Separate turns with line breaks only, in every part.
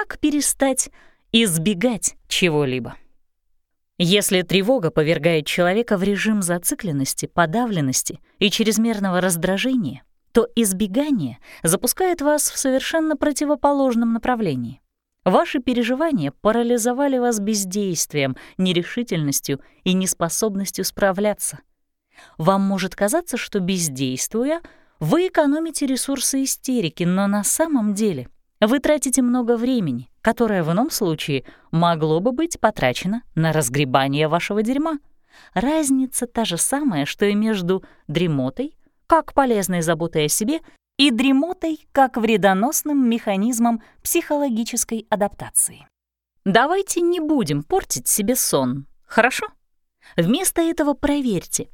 Как перестать избегать чего-либо? Если тревога повергает человека в режим зацикленности, подавленности и чрезмерного раздражения, то избегание запускает вас в совершенно противоположном направлении. Ваши переживания парализовали вас бездействием, нерешительностью и неспособностью справляться. Вам может казаться, что бездействуя, вы экономите ресурсы истерики, но на самом деле вы тратите много времени, которое в ином случае могло бы быть потрачено на разгребание вашего дерьма. Разница та же самая, что и между дремотой, как полезной заботой о себе, и дремотой как вредоносным механизмом психологической адаптации. Давайте не будем портить себе сон, хорошо? Вместо этого проверьте,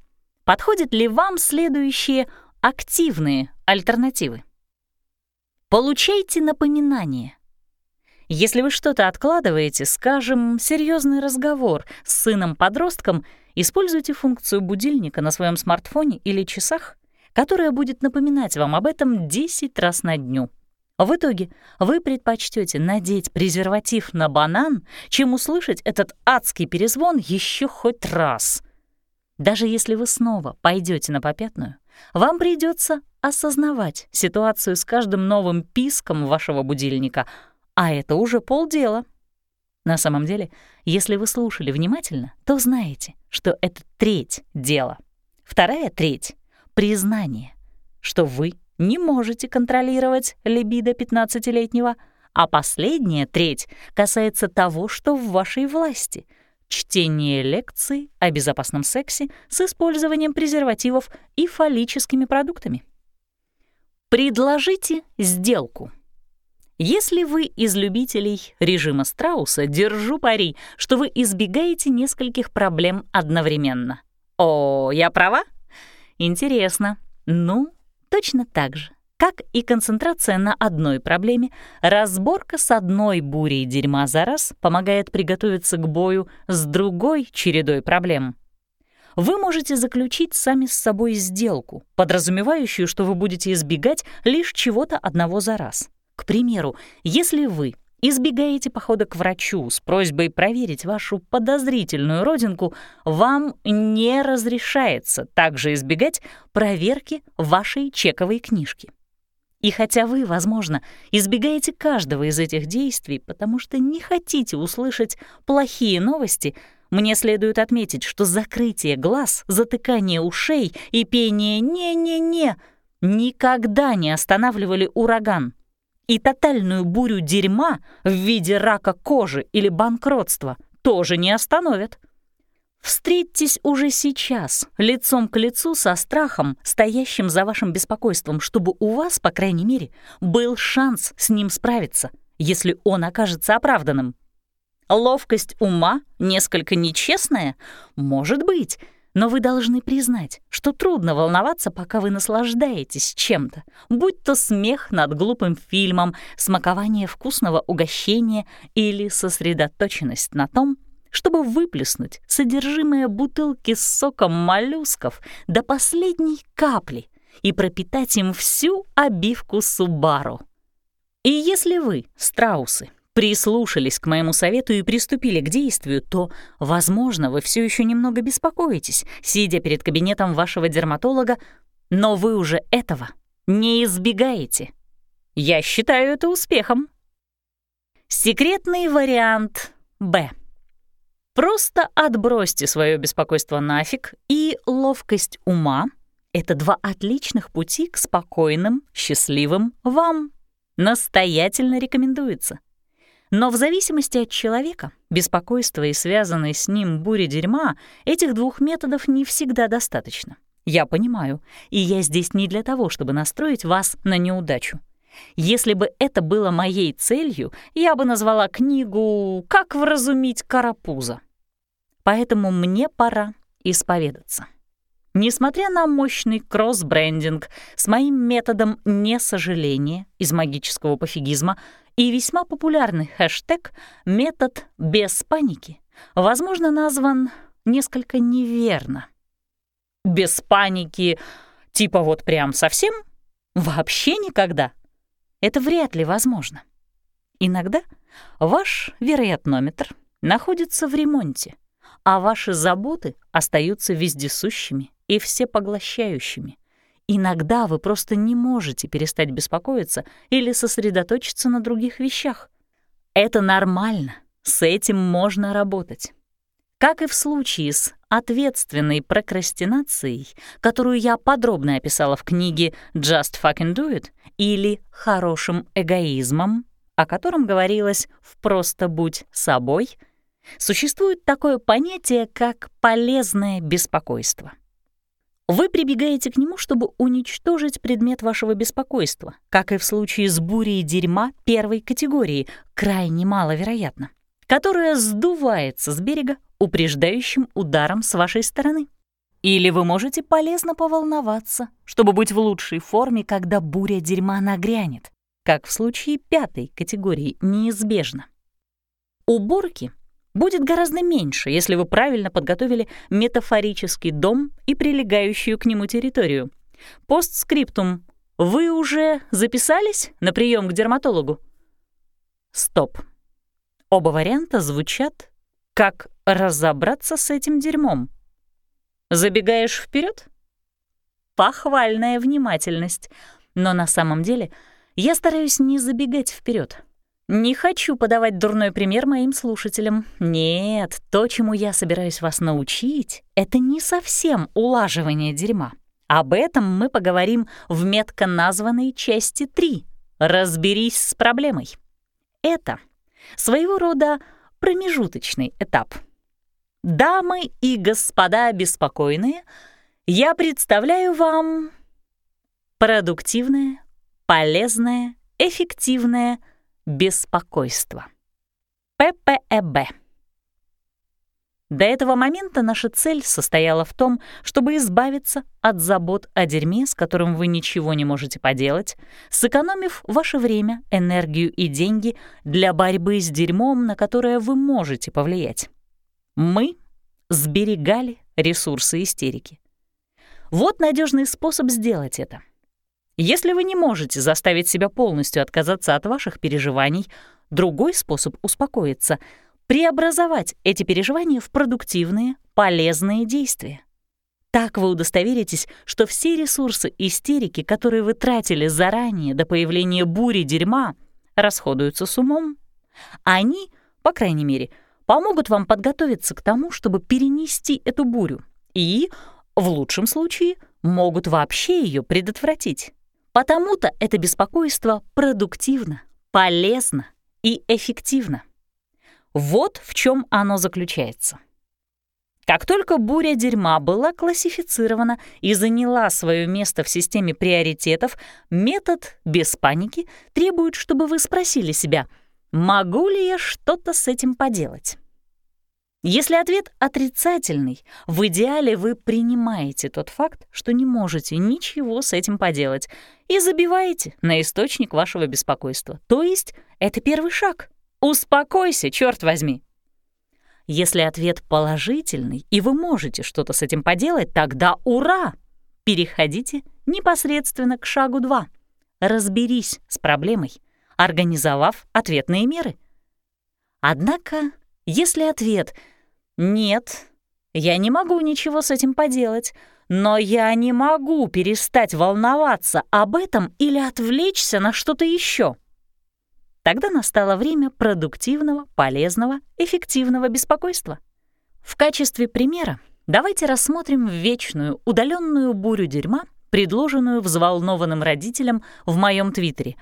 подходят ли вам следующие активные альтернативы. Получайте напоминания. Если вы что-то откладываете, скажем, серьезный разговор с сыном-подростком, используйте функцию будильника на своем смартфоне или часах которая будет напоминать вам об этом 10 раз на дню. В итоге вы предпочтете надеть презерватив на банан, чем услышать этот адский перезвон еще хоть раз. Даже если вы снова пойдете на попятную, вам придется осознавать ситуацию с каждым новым писком вашего будильника, а это уже полдела. На самом деле, если вы слушали внимательно, то знаете, что это треть дела. Вторая треть признание, что вы не можете контролировать либидо 15-летнего, а последняя треть касается того, что в вашей власти — чтение лекций о безопасном сексе с использованием презервативов и фаллическими продуктами. Предложите сделку. Если вы из любителей режима Страуса, держу пари, что вы избегаете нескольких проблем одновременно. О, я права? Интересно. Ну, точно так же, как и концентрация на одной проблеме, разборка с одной бурей дерьма за раз помогает приготовиться к бою с другой чередой проблем. Вы можете заключить сами с собой сделку, подразумевающую, что вы будете избегать лишь чего-то одного за раз. К примеру, если вы избегаете похода к врачу с просьбой проверить вашу подозрительную родинку, вам не разрешается также избегать проверки вашей чековой книжки. И хотя вы, возможно, избегаете каждого из этих действий, потому что не хотите услышать плохие новости, мне следует отметить, что закрытие глаз, затыкание ушей и пение «не-не-не» никогда не останавливали ураган и тотальную бурю дерьма в виде рака кожи или банкротства тоже не остановят. Встретьтесь уже сейчас, лицом к лицу со страхом, стоящим за вашим беспокойством, чтобы у вас, по крайней мере, был шанс с ним справиться, если он окажется оправданным. Ловкость ума несколько нечестная? Может быть, но вы должны признать, что трудно волноваться, пока вы наслаждаетесь чем-то, будь то смех над глупым фильмом, смакование вкусного угощения или сосредоточенность на том, чтобы выплеснуть содержимое бутылки с соком моллюсков до последней капли и пропитать им всю обивку Субару. И если вы, страусы, прислушались к моему совету и приступили к действию, то, возможно, вы все еще немного беспокоитесь, сидя перед кабинетом вашего дерматолога, но вы уже этого не избегаете. Я считаю это успехом. Секретный вариант Б. Просто отбросьте свое беспокойство нафиг, и ловкость ума — это два отличных пути к спокойным, счастливым вам. Настоятельно рекомендуется. Но в зависимости от человека, беспокойства и связанной с ним бури дерьма, этих двух методов не всегда достаточно. Я понимаю, и я здесь не для того, чтобы настроить вас на неудачу. Если бы это было моей целью, я бы назвала книгу «Как вразумить карапуза». Поэтому мне пора исповедаться. Несмотря на мощный кросс-брендинг с моим методом несожаления из магического пофигизма, и весьма популярный хэштег «метод без паники» возможно назван несколько неверно. Без паники, типа вот прям совсем? Вообще никогда? Это вряд ли возможно. Иногда ваш вероятнометр находится в ремонте, а ваши заботы остаются вездесущими и всепоглощающими. Иногда вы просто не можете перестать беспокоиться или сосредоточиться на других вещах. Это нормально, с этим можно работать. Как и в случае с ответственной прокрастинацией, которую я подробно описала в книге «Just fucking do it» или «Хорошим эгоизмом», о котором говорилось в «Просто будь собой», существует такое понятие, как полезное беспокойство. Вы прибегаете к нему, чтобы уничтожить предмет вашего беспокойства, как и в случае с бурей дерьма первой категории, крайне маловероятно, которая сдувается с берега упреждающим ударом с вашей стороны. Или вы можете полезно поволноваться, чтобы быть в лучшей форме, когда буря дерьма нагрянет, как в случае пятой категории неизбежно. Уборки будет гораздо меньше, если вы правильно подготовили метафорический дом и прилегающую к нему территорию. Постскриптум. Вы уже записались на прием к дерматологу? Стоп. Оба варианта звучат как разобраться с этим дерьмом. Забегаешь вперед? Похвальная внимательность. Но на самом деле я стараюсь не забегать вперед. Не хочу подавать дурной пример моим слушателям. Нет, то, чему я собираюсь вас научить, это не совсем улаживание дерьма. Об этом мы поговорим в метко названной части 3. Разберись с проблемой. Это своего рода промежуточный этап. Дамы и господа беспокойные, я представляю вам продуктивное, полезное, эффективное беспокойство. ППЭБ. До этого момента наша цель состояла в том, чтобы избавиться от забот о дерьме, с которым вы ничего не можете поделать, сэкономив ваше время, энергию и деньги для борьбы с дерьмом, на которое вы можете повлиять. Мы сберегали ресурсы истерики. Вот надежный способ сделать это. Если вы не можете заставить себя полностью отказаться от ваших переживаний, другой способ успокоиться — преобразовать эти переживания в продуктивные, полезные действия. Так вы удостоверитесь, что все ресурсы истерики, которые вы тратили заранее до появления бури дерьма, расходуются с умом. Они, по крайней мере, помогут вам подготовиться к тому, чтобы перенести эту бурю и, в лучшем случае, могут вообще ее предотвратить. Потому-то это беспокойство продуктивно, полезно и эффективно. Вот в чем оно заключается. Как только буря дерьма была классифицирована и заняла свое место в системе приоритетов, метод без паники требует, чтобы вы спросили себя, могу ли я что-то с этим поделать? Если ответ отрицательный, в идеале вы принимаете тот факт, что не можете ничего с этим поделать, и забиваете на источник вашего беспокойства. То есть это первый шаг — Успокойся, черт возьми. Если ответ положительный, и вы можете что-то с этим поделать, тогда ура! Переходите непосредственно к шагу 2. Разберись с проблемой, организовав ответные меры. Однако, если ответ «нет», я не могу ничего с этим поделать, но я не могу перестать волноваться об этом или отвлечься на что-то еще. Тогда настало время продуктивного, полезного, эффективного беспокойства. В качестве примера давайте рассмотрим вечную, удаленную бурю дерьма, предложенную взволнованным родителям в моем твиттере.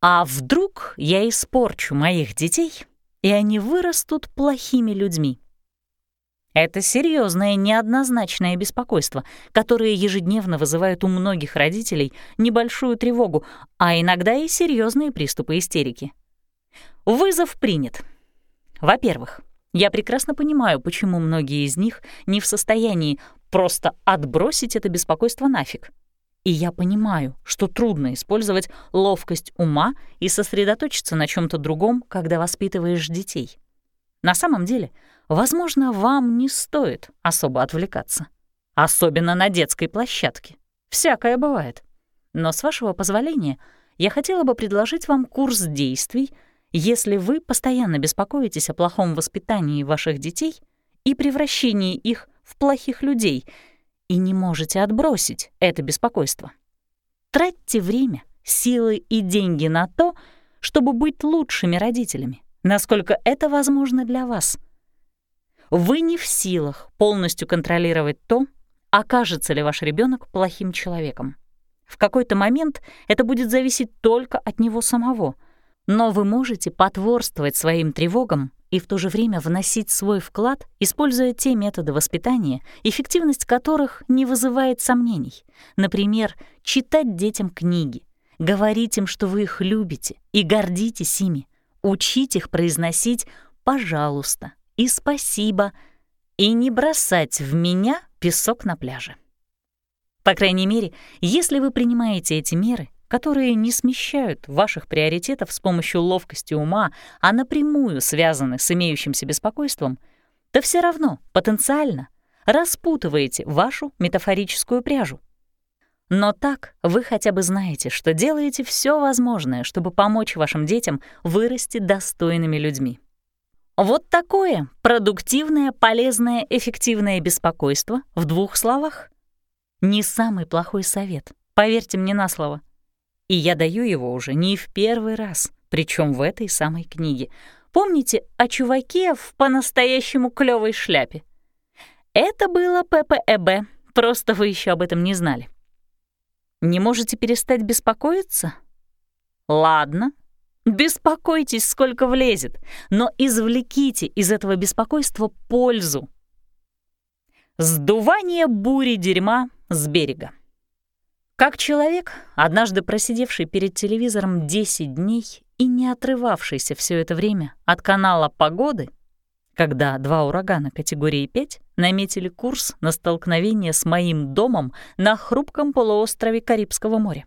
А вдруг я испорчу моих детей, и они вырастут плохими людьми? Это серьезное неоднозначное беспокойство, которое ежедневно вызывает у многих родителей небольшую тревогу, а иногда и серьезные приступы истерики. Вызов принят. Во-первых, я прекрасно понимаю, почему многие из них не в состоянии просто отбросить это беспокойство нафиг. И я понимаю, что трудно использовать ловкость ума и сосредоточиться на чем то другом, когда воспитываешь детей. На самом деле — Возможно, вам не стоит особо отвлекаться. Особенно на детской площадке. Всякое бывает. Но с вашего позволения я хотела бы предложить вам курс действий, Если вы постоянно беспокоитесь о плохом воспитании ваших детей и превращении их в плохих людей и не можете отбросить это беспокойство, тратьте время, силы и деньги на то, чтобы быть лучшими родителями, насколько это возможно для вас. Вы не в силах полностью контролировать то, окажется ли ваш ребенок плохим человеком. В какой-то момент это будет зависеть только от него самого, но вы можете потворствовать своим тревогам и в то же время вносить свой вклад, используя те методы воспитания, эффективность которых не вызывает сомнений. Например, читать детям книги, говорить им, что вы их любите и гордитесь ими, учить их произносить «пожалуйста» и «спасибо» и не бросать в меня песок на пляже. По крайней мере, если вы принимаете эти меры, которые не смещают ваших приоритетов с помощью ловкости ума, а напрямую связаны с имеющимся беспокойством, то все равно потенциально распутываете вашу метафорическую пряжу. Но так вы хотя бы знаете, что делаете все возможное, чтобы помочь вашим детям вырасти достойными людьми. Вот такое продуктивное, полезное, эффективное беспокойство в двух словах. Не самый плохой совет, поверьте мне на слово. И я даю его уже не в первый раз, причем в этой самой книге. Помните о чуваке в по-настоящему клёвой шляпе? Это было ППЭБ, просто вы еще об этом не знали. Не можете перестать беспокоиться? Ладно, беспокойтесь, сколько влезет, но извлеките из этого беспокойства пользу. Сдувание бури дерьма с берега. Как человек, однажды просидевший перед телевизором 10 дней и не отрывавшийся все это время от канала «Погоды», когда два урагана категории 5 наметили курс на столкновение с моим домом на хрупком полуострове Карибского моря.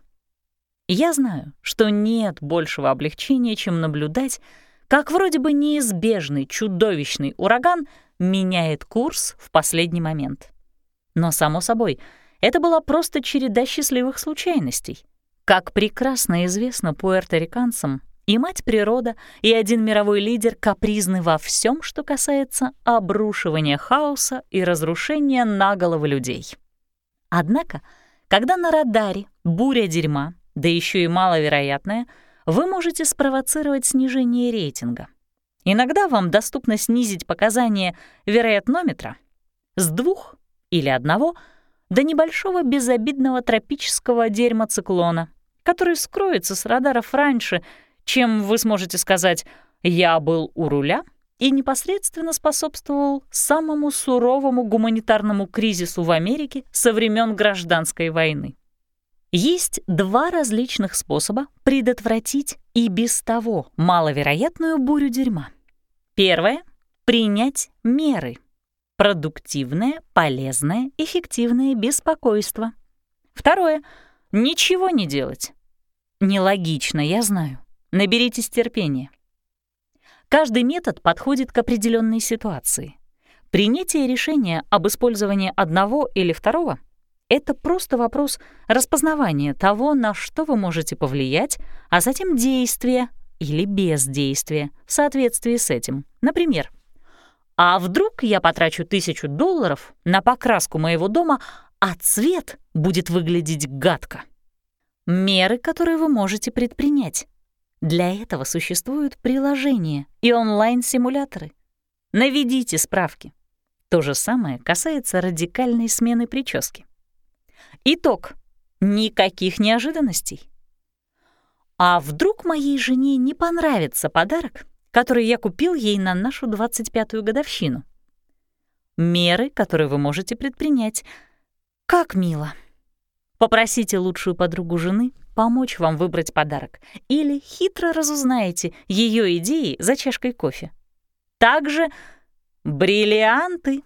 Я знаю, что нет большего облегчения, чем наблюдать, как вроде бы неизбежный чудовищный ураган меняет курс в последний момент. Но, само собой, это была просто череда счастливых случайностей. Как прекрасно известно пуэрториканцам, и мать природа, и один мировой лидер капризны во всем, что касается обрушивания хаоса и разрушения на головы людей. Однако, когда на радаре буря дерьма, да еще и маловероятная, вы можете спровоцировать снижение рейтинга. Иногда вам доступно снизить показания вероятнометра с двух или одного — до небольшого безобидного тропического дерьма-циклона, который скроется с радаров раньше, чем вы сможете сказать «я был у руля» и непосредственно способствовал самому суровому гуманитарному кризису в Америке со времен Гражданской войны. Есть два различных способа предотвратить и без того маловероятную бурю дерьма. Первое — принять меры — Продуктивное, полезное, эффективное беспокойство. Второе — ничего не делать. Нелогично, я знаю. Наберитесь терпения. Каждый метод подходит к определенной ситуации. Принятие решения об использовании одного или второго — это просто вопрос распознавания того, на что вы можете повлиять, а затем действия или бездействия в соответствии с этим. Например, а вдруг я потрачу тысячу долларов на покраску моего дома, а цвет будет выглядеть гадко? Меры, которые вы можете предпринять. Для этого существуют приложения и онлайн-симуляторы. Наведите справки. То же самое касается радикальной смены прически. Итог. Никаких неожиданностей. А вдруг моей жене не понравится подарок, который я купил ей на нашу 25-ю годовщину. Меры, которые вы можете предпринять. Как мило. Попросите лучшую подругу жены помочь вам выбрать подарок или хитро разузнаете ее идеи за чашкой кофе. Также бриллианты.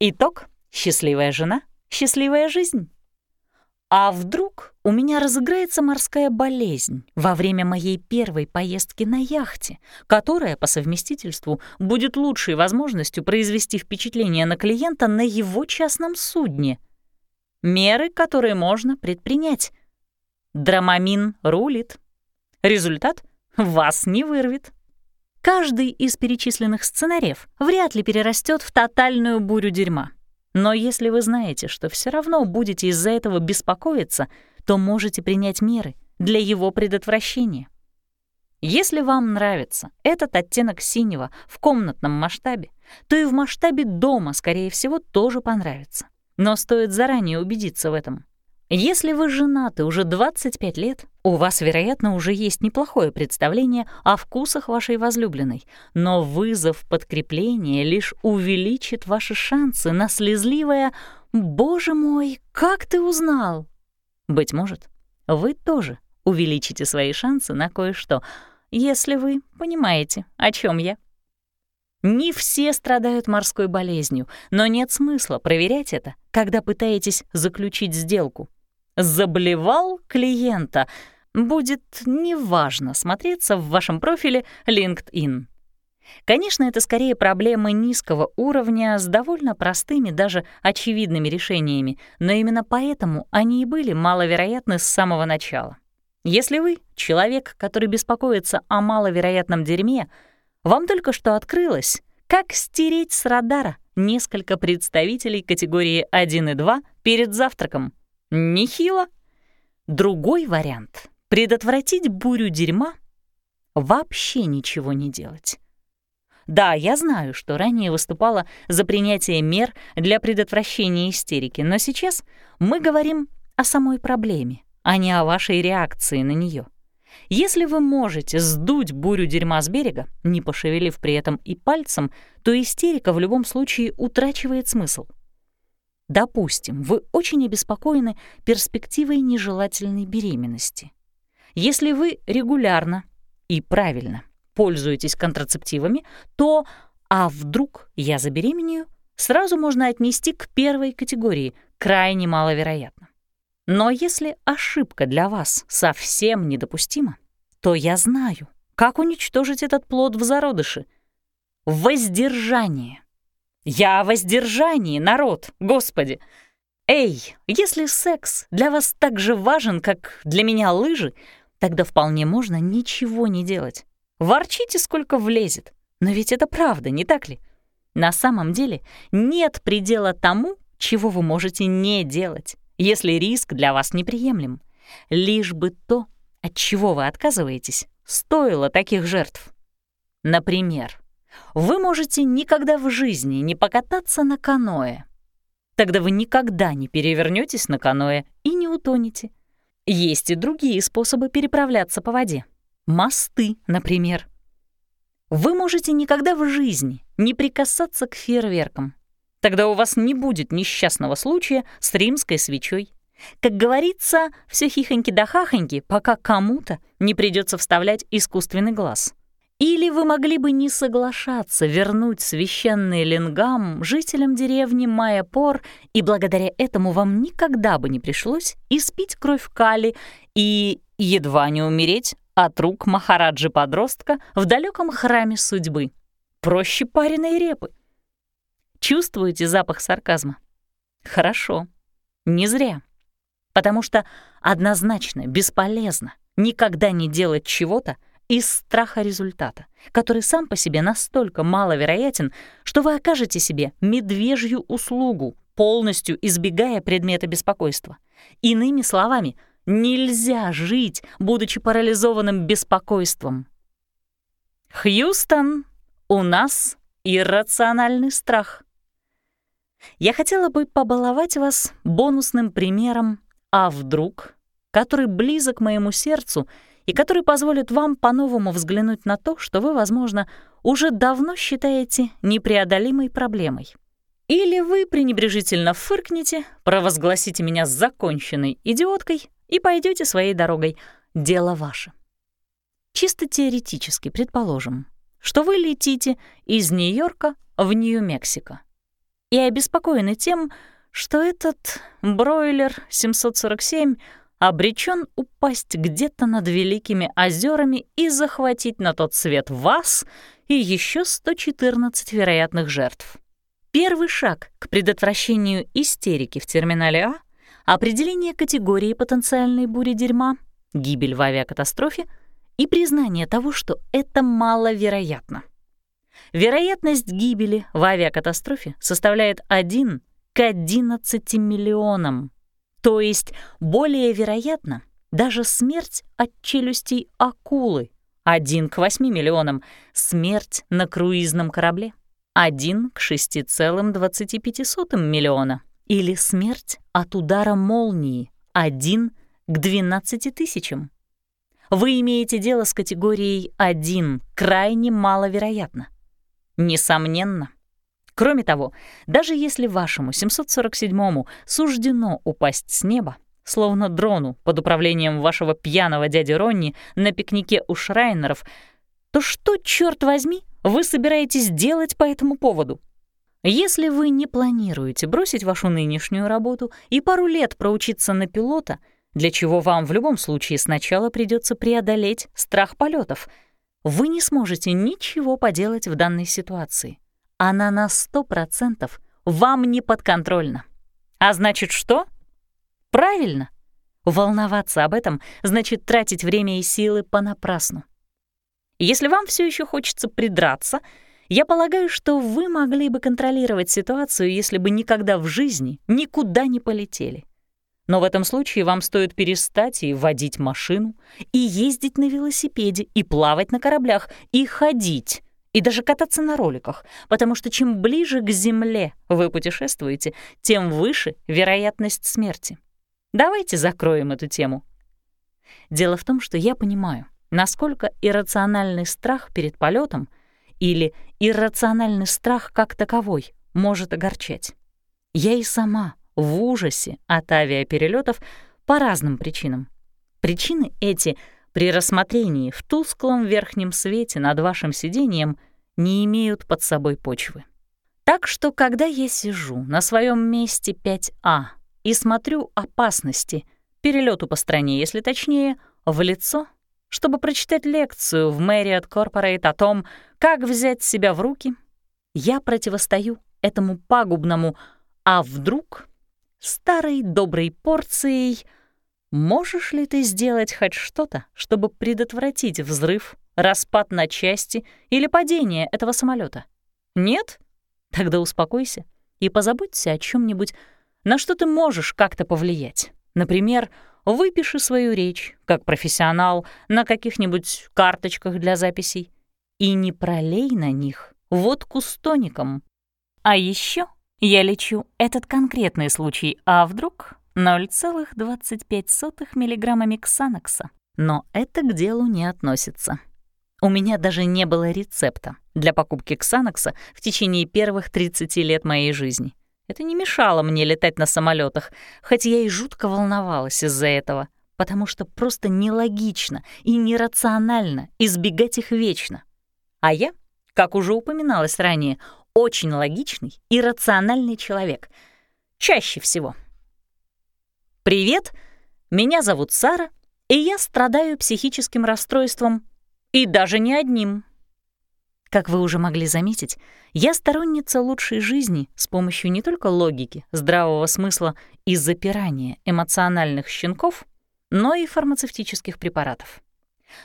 Итог — счастливая жена, счастливая жизнь. А вдруг у меня разыграется морская болезнь во время моей первой поездки на яхте, которая по совместительству будет лучшей возможностью произвести впечатление на клиента на его частном судне? Меры, которые можно предпринять. Драмамин рулит. Результат вас не вырвет. Каждый из перечисленных сценариев вряд ли перерастет в тотальную бурю дерьма. Но если вы знаете, что все равно будете из-за этого беспокоиться, то можете принять меры для его предотвращения. Если вам нравится этот оттенок синего в комнатном масштабе, то и в масштабе дома, скорее всего, тоже понравится. Но стоит заранее убедиться в этом. Если вы женаты уже 25 лет, у вас, вероятно, уже есть неплохое представление о вкусах вашей возлюбленной, но вызов подкрепления лишь увеличит ваши шансы на слезливое «Боже мой, как ты узнал?» Быть может, вы тоже увеличите свои шансы на кое-что, если вы понимаете, о чем я. Не все страдают морской болезнью, но нет смысла проверять это, когда пытаетесь заключить сделку. Заблевал клиента будет неважно смотреться в вашем профиле LinkedIn. Конечно, это скорее проблемы низкого уровня с довольно простыми, даже очевидными решениями, но именно поэтому они и были маловероятны с самого начала. Если вы — человек, который беспокоится о маловероятном дерьме, вам только что открылось, как стереть с радара несколько представителей категории 1 и 2 перед завтраком — Нехило. Другой вариант — предотвратить бурю дерьма — вообще ничего не делать. Да, я знаю, что ранее выступала за принятие мер для предотвращения истерики, но сейчас мы говорим о самой проблеме, а не о вашей реакции на нее. Если вы можете сдуть бурю дерьма с берега, не пошевелив при этом и пальцем, то истерика в любом случае утрачивает смысл — Допустим, вы очень обеспокоены перспективой нежелательной беременности. Если вы регулярно и правильно пользуетесь контрацептивами, то «а вдруг я забеременею» сразу можно отнести к первой категории, крайне маловероятно. Но если ошибка для вас совсем недопустима, то я знаю, как уничтожить этот плод в зародыше. Воздержание. Я о воздержании, народ, господи. Эй, если секс для вас так же важен, как для меня лыжи, тогда вполне можно ничего не делать. Ворчите, сколько влезет. Но ведь это правда, не так ли? На самом деле нет предела тому, чего вы можете не делать, если риск для вас неприемлем. Лишь бы то, от чего вы отказываетесь, стоило таких жертв. Например, вы можете никогда в жизни не покататься на каноэ. Тогда вы никогда не перевернетесь на каноэ и не утонете. Есть и другие способы переправляться по воде. Мосты, например. Вы можете никогда в жизни не прикасаться к фейерверкам. Тогда у вас не будет несчастного случая с римской свечой. Как говорится, все хихоньки да хахоньки, пока кому-то не придется вставлять искусственный глаз. Или вы могли бы не соглашаться вернуть священный лингам жителям деревни Майяпор, и благодаря этому вам никогда бы не пришлось испить кровь Кали и едва не умереть от рук Махараджи-подростка в далеком храме судьбы. Проще пареной репы. Чувствуете запах сарказма? Хорошо. Не зря. Потому что однозначно бесполезно никогда не делать чего-то, из страха результата, который сам по себе настолько маловероятен, что вы окажете себе медвежью услугу, полностью избегая предмета беспокойства. Иными словами, нельзя жить, будучи парализованным беспокойством. Хьюстон, у нас иррациональный страх. Я хотела бы побаловать вас бонусным примером «А вдруг?», который близок моему сердцу — и который позволит вам по-новому взглянуть на то, что вы, возможно, уже давно считаете непреодолимой проблемой. Или вы пренебрежительно фыркнете, провозгласите меня законченной идиоткой и пойдете своей дорогой. Дело ваше. Чисто теоретически предположим, что вы летите из Нью-Йорка в Нью-Мексико и обеспокоены тем, что этот бройлер 747 обречен упасть где-то над великими озерами и захватить на тот свет вас и еще 114 вероятных жертв. Первый шаг к предотвращению истерики в терминале А — определение категории потенциальной бури дерьма, гибель в авиакатастрофе и признание того, что это маловероятно. Вероятность гибели в авиакатастрофе составляет 1 к 11 миллионам, то есть более вероятно даже смерть от челюстей акулы, 1 к 8 миллионам, смерть на круизном корабле, 1 к 6,25 миллиона, или смерть от удара молнии, 1 к 12 тысячам. Вы имеете дело с категорией 1, крайне маловероятно. Несомненно. Кроме того, даже если вашему 747-му суждено упасть с неба, словно дрону под управлением вашего пьяного дяди Ронни на пикнике у Шрайнеров, то что, черт возьми, вы собираетесь делать по этому поводу? Если вы не планируете бросить вашу нынешнюю работу и пару лет проучиться на пилота, для чего вам в любом случае сначала придется преодолеть страх полетов — вы не сможете ничего поделать в данной ситуации. Она на сто процентов вам не подконтрольна. А значит что? Правильно. Волноваться об этом значит тратить время и силы понапрасну. Если вам все еще хочется придраться, я полагаю, что вы могли бы контролировать ситуацию, если бы никогда в жизни никуда не полетели. Но в этом случае вам стоит перестать и водить машину, и ездить на велосипеде, и плавать на кораблях, и ходить, и даже кататься на роликах, потому что чем ближе к Земле вы путешествуете, тем выше вероятность смерти. Давайте закроем эту тему. Дело в том, что я понимаю, насколько иррациональный страх перед полетом или иррациональный страх как таковой может огорчать. Я и сама в ужасе от авиаперелетов по разным причинам. Причины эти при рассмотрении в тусклом верхнем свете над вашим сиденьем не имеют под собой почвы. Так что, когда я сижу на своем месте 5А и смотрю опасности, перелету по стране, если точнее, в лицо, чтобы прочитать лекцию в Marriott Corporate о том, как взять себя в руки, я противостою этому пагубному «а вдруг?» старой доброй порцией «Можешь ли ты сделать хоть что-то, чтобы предотвратить взрыв, распад на части или падение этого самолета? Нет? Тогда успокойся и позаботься о чем нибудь на что ты можешь как-то повлиять. Например, выпиши свою речь, как профессионал, на каких-нибудь карточках для записей и не пролей на них водку с тоником. А еще я лечу этот конкретный случай, а вдруг 0,25 мг миксанокса. Но это к делу не относится. У меня даже не было рецепта для покупки ксанокса в течение первых 30 лет моей жизни. Это не мешало мне летать на самолетах, хоть я и жутко волновалась из-за этого, потому что просто нелогично и нерационально избегать их вечно. А я, как уже упоминалось ранее, очень логичный и рациональный человек. Чаще всего. «Привет, меня зовут Сара, и я страдаю психическим расстройством, и даже не одним». Как вы уже могли заметить, я сторонница лучшей жизни с помощью не только логики, здравого смысла и запирания эмоциональных щенков, но и фармацевтических препаратов.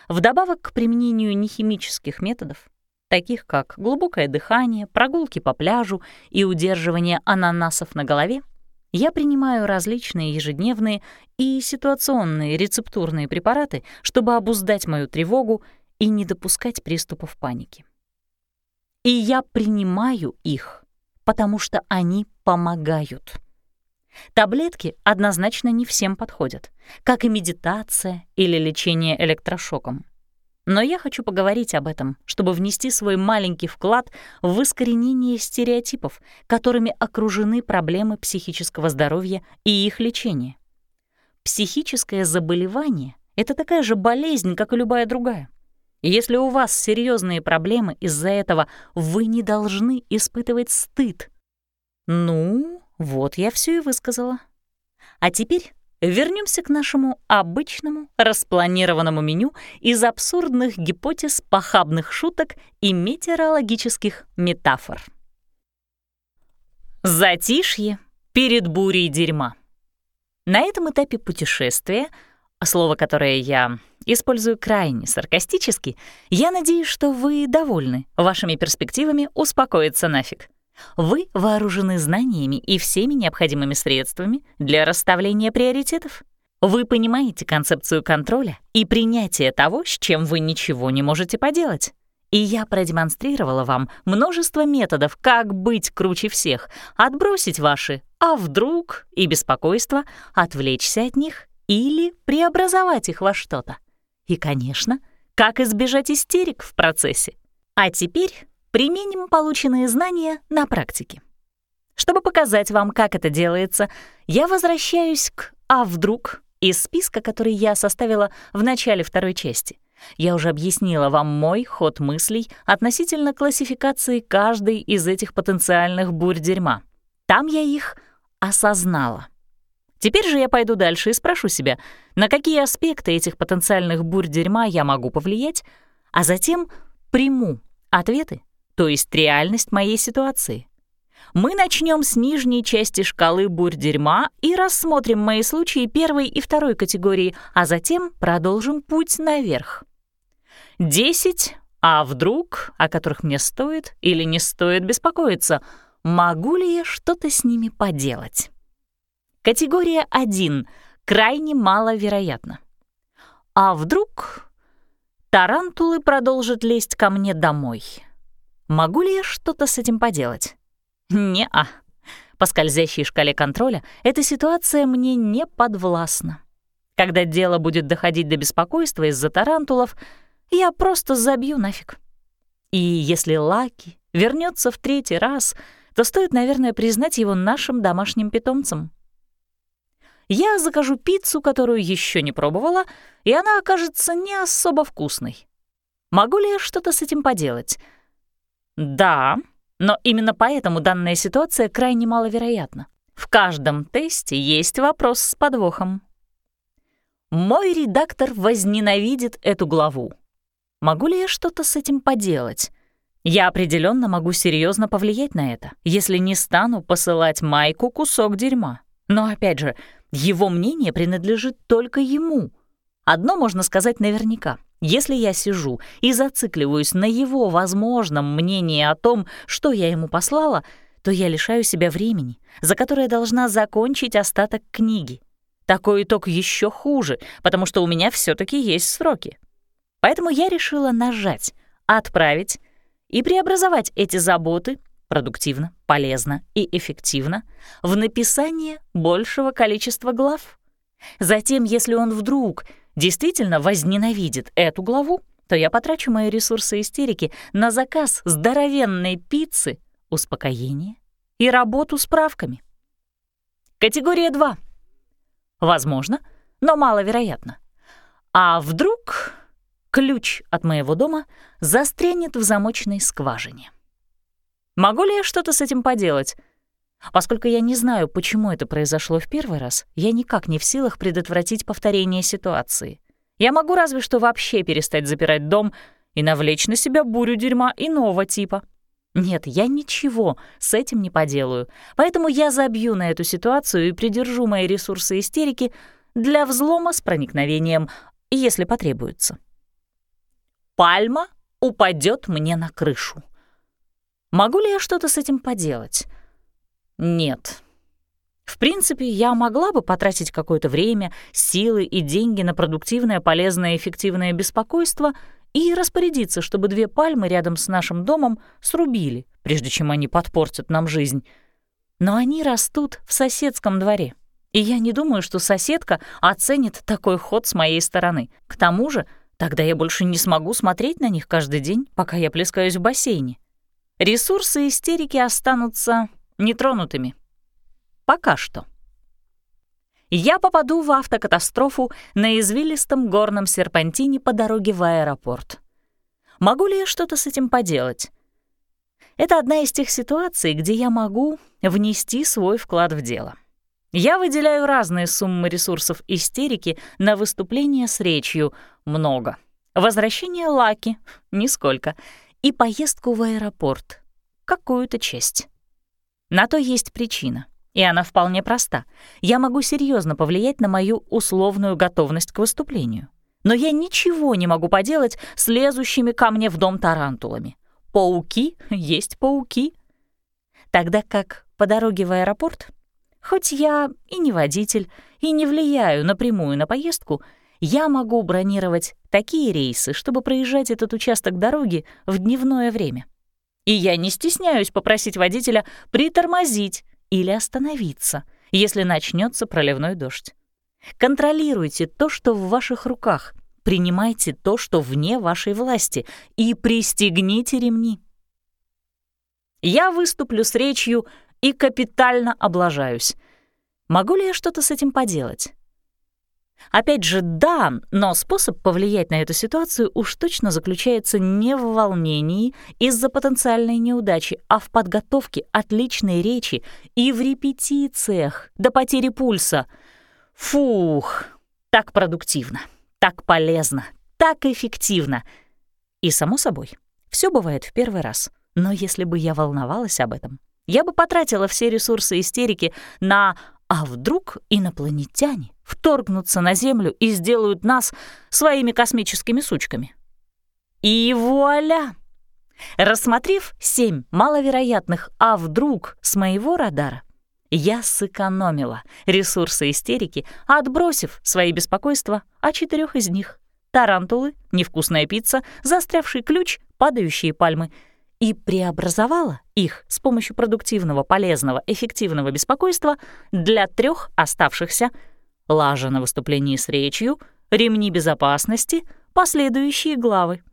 Вдобавок к применению нехимических методов, таких как глубокое дыхание, прогулки по пляжу и удерживание ананасов на голове, я принимаю различные ежедневные и ситуационные рецептурные препараты, чтобы обуздать мою тревогу и не допускать приступов паники. И я принимаю их, потому что они помогают. Таблетки однозначно не всем подходят, как и медитация или лечение электрошоком. Но я хочу поговорить об этом, чтобы внести свой маленький вклад в искоренение стереотипов, которыми окружены проблемы психического здоровья и их лечение. Психическое заболевание — это такая же болезнь, как и любая другая. Если у вас серьезные проблемы из-за этого, вы не должны испытывать стыд. Ну, вот я все и высказала. А теперь Вернемся к нашему обычному распланированному меню из абсурдных гипотез, похабных шуток и метеорологических метафор. Затишье перед бурей дерьма. На этом этапе путешествия, слово, которое я использую крайне саркастически, я надеюсь, что вы довольны вашими перспективами успокоиться нафиг. Вы вооружены знаниями и всеми необходимыми средствами для расставления приоритетов. Вы понимаете концепцию контроля и принятия того, с чем вы ничего не можете поделать. И я продемонстрировала вам множество методов, как быть круче всех, отбросить ваши «а вдруг» и беспокойство, отвлечься от них или преобразовать их во что-то. И, конечно, как избежать истерик в процессе. А теперь применим полученные знания на практике. Чтобы показать вам, как это делается, я возвращаюсь к «а вдруг» из списка, который я составила в начале второй части — я уже объяснила вам мой ход мыслей относительно классификации каждой из этих потенциальных бурь дерьма. Там я их осознала. Теперь же я пойду дальше и спрошу себя, на какие аспекты этих потенциальных бурь дерьма я могу повлиять, а затем приму ответы, то есть реальность моей ситуации. Мы начнем с нижней части шкалы бурь дерьма и рассмотрим мои случаи первой и второй категории, а затем продолжим путь наверх. Десять, а вдруг, о которых мне стоит или не стоит беспокоиться, могу ли я что-то с ними поделать? Категория 1 крайне маловероятно. А вдруг тарантулы продолжат лезть ко мне домой? Могу ли я что-то с этим поделать? Не-а. По скользящей шкале контроля эта ситуация мне не подвластна. Когда дело будет доходить до беспокойства из-за тарантулов — я просто забью нафиг. И если Лаки вернется в третий раз, то стоит, наверное, признать его нашим домашним питомцем. Я закажу пиццу, которую еще не пробовала, и она окажется не особо вкусной. Могу ли я что-то с этим поделать? Да, но именно поэтому данная ситуация крайне маловероятна. В каждом тесте есть вопрос с подвохом. Мой редактор возненавидит эту главу. Могу ли я что-то с этим поделать? Я определенно могу серьезно повлиять на это, если не стану посылать Майку кусок дерьма. Но опять же, его мнение принадлежит только ему. Одно можно сказать наверняка. Если я сижу и зацикливаюсь на его возможном мнении о том, что я ему послала, то я лишаю себя времени, за которое должна закончить остаток книги. Такой итог еще хуже, потому что у меня все таки есть сроки. Поэтому я решила нажать «Отправить» и преобразовать эти заботы продуктивно, полезно и эффективно в написание большего количества глав. Затем, если он вдруг действительно возненавидит эту главу, то я потрачу мои ресурсы истерики на заказ здоровенной пиццы, успокоение и работу с правками. Категория 2. Возможно, но маловероятно. А вдруг ключ от моего дома застрянет в замочной скважине. Могу ли я что-то с этим поделать? Поскольку я не знаю, почему это произошло в первый раз, я никак не в силах предотвратить повторение ситуации. Я могу разве что вообще перестать запирать дом и навлечь на себя бурю дерьма иного типа. Нет, я ничего с этим не поделаю, поэтому я забью на эту ситуацию и придержу мои ресурсы истерики для взлома с проникновением, если потребуется пальма упадет мне на крышу. Могу ли я что-то с этим поделать? Нет. В принципе, я могла бы потратить какое-то время, силы и деньги на продуктивное, полезное эффективное беспокойство и распорядиться, чтобы две пальмы рядом с нашим домом срубили, прежде чем они подпортят нам жизнь. Но они растут в соседском дворе. И я не думаю, что соседка оценит такой ход с моей стороны. К тому же Тогда я больше не смогу смотреть на них каждый день, пока я плескаюсь в бассейне. Ресурсы истерики останутся нетронутыми. Пока что. Я попаду в автокатастрофу на извилистом горном серпантине по дороге в аэропорт. Могу ли я что-то с этим поделать? Это одна из тех ситуаций, где я могу внести свой вклад в дело. Я выделяю разные суммы ресурсов истерики на выступление с речью много, возвращение Лаки — нисколько, и поездку в аэропорт — какую-то часть. На то есть причина, и она вполне проста. Я могу серьезно повлиять на мою условную готовность к выступлению. Но я ничего не могу поделать с лезущими ко мне в дом тарантулами. Пауки есть пауки. Тогда как по дороге в аэропорт, хоть я и не водитель, и не влияю напрямую на поездку, я могу бронировать такие рейсы, чтобы проезжать этот участок дороги в дневное время. И я не стесняюсь попросить водителя притормозить или остановиться, если начнется проливной дождь. Контролируйте то, что в ваших руках, принимайте то, что вне вашей власти, и пристегните ремни. Я выступлю с речью и капитально облажаюсь. Могу ли я что-то с этим поделать? Опять же, да, но способ повлиять на эту ситуацию уж точно заключается не в волнении из-за потенциальной неудачи, а в подготовке отличной речи и в репетициях до потери пульса. Фух, так продуктивно, так полезно, так эффективно. И, само собой, все бывает в первый раз. Но если бы я волновалась об этом, я бы потратила все ресурсы истерики на «а вдруг инопланетяне?» вторгнутся на Землю и сделают нас своими космическими сучками. И вуаля! Рассмотрев семь маловероятных «а вдруг» с моего радара, я сэкономила ресурсы истерики, отбросив свои беспокойства о четырех из них. Тарантулы, невкусная пицца, застрявший ключ, падающие пальмы — и преобразовала их с помощью продуктивного, полезного, эффективного беспокойства для трех оставшихся лажа на выступлении с речью, ремни безопасности, последующие главы.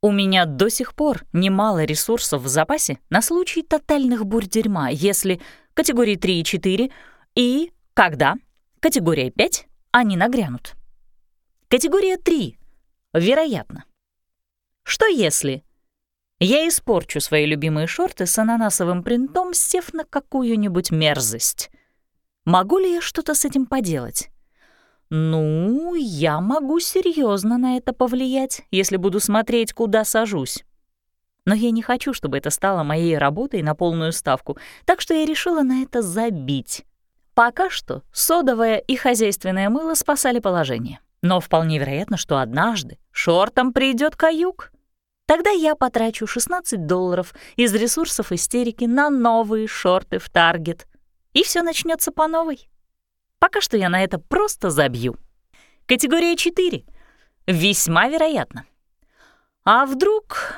У меня до сих пор немало ресурсов в запасе на случай тотальных бурь дерьма, если категории 3 и 4 и, когда, категория 5, они нагрянут. Категория 3. Вероятно. Что если я испорчу свои любимые шорты с ананасовым принтом, сев на какую-нибудь мерзость? Могу ли я что-то с этим поделать? Ну, я могу серьезно на это повлиять, если буду смотреть, куда сажусь. Но я не хочу, чтобы это стало моей работой на полную ставку, так что я решила на это забить. Пока что содовое и хозяйственное мыло спасали положение. Но вполне вероятно, что однажды шортом придет каюк. Тогда я потрачу 16 долларов из ресурсов истерики на новые шорты в Таргет, и все начнется по новой. Пока что я на это просто забью. Категория 4. Весьма вероятно. А вдруг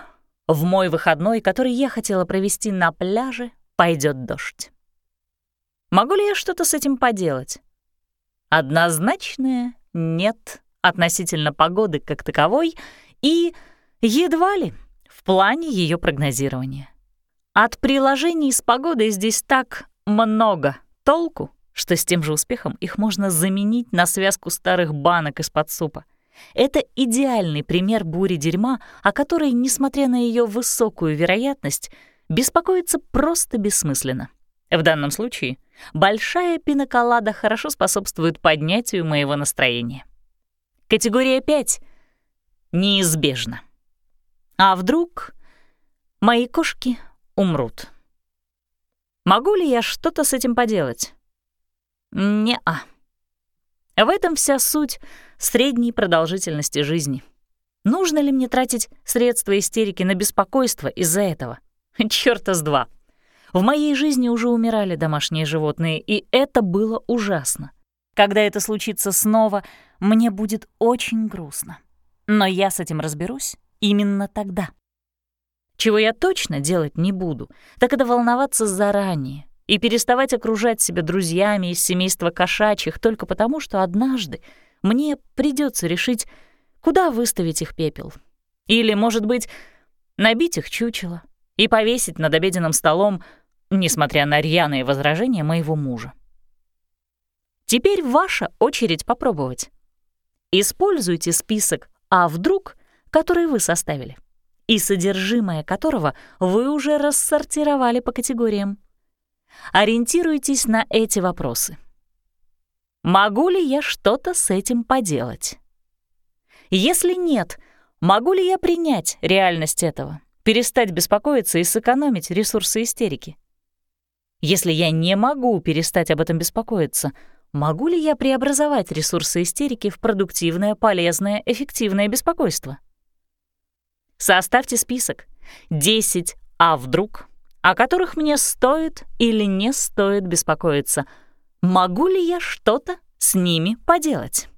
в мой выходной, который я хотела провести на пляже, пойдет дождь? Могу ли я что-то с этим поделать? Однозначное «нет» относительно погоды как таковой и едва ли в плане ее прогнозирования. От приложений с погодой здесь так много толку, что с тем же успехом их можно заменить на связку старых банок из-под супа. Это идеальный пример бури дерьма, о которой, несмотря на ее высокую вероятность, беспокоиться просто бессмысленно. В данном случае большая пиноколада хорошо способствует поднятию моего настроения. Категория 5 неизбежно. А вдруг мои кошки умрут? Могу ли я что-то с этим поделать? Не-а. В этом вся суть средней продолжительности жизни. Нужно ли мне тратить средства истерики на беспокойство из-за этого? Чёрта с два. В моей жизни уже умирали домашние животные, и это было ужасно. Когда это случится снова, мне будет очень грустно. Но я с этим разберусь именно тогда. Чего я точно делать не буду, так это волноваться заранее и переставать окружать себя друзьями из семейства кошачьих только потому, что однажды мне придется решить, куда выставить их пепел. Или, может быть, набить их чучело и повесить над обеденным столом, несмотря на рьяные возражения моего мужа. Теперь ваша очередь попробовать. Используйте список «А вдруг?», который вы составили, и содержимое которого вы уже рассортировали по категориям. Ориентируйтесь на эти вопросы. Могу ли я что-то с этим поделать? Если нет, могу ли я принять реальность этого, перестать беспокоиться и сэкономить ресурсы истерики? Если я не могу перестать об этом беспокоиться, могу ли я преобразовать ресурсы истерики в продуктивное, полезное, эффективное беспокойство? Составьте список 10 «а вдруг», о которых мне стоит или не стоит беспокоиться. Могу ли я что-то с ними поделать?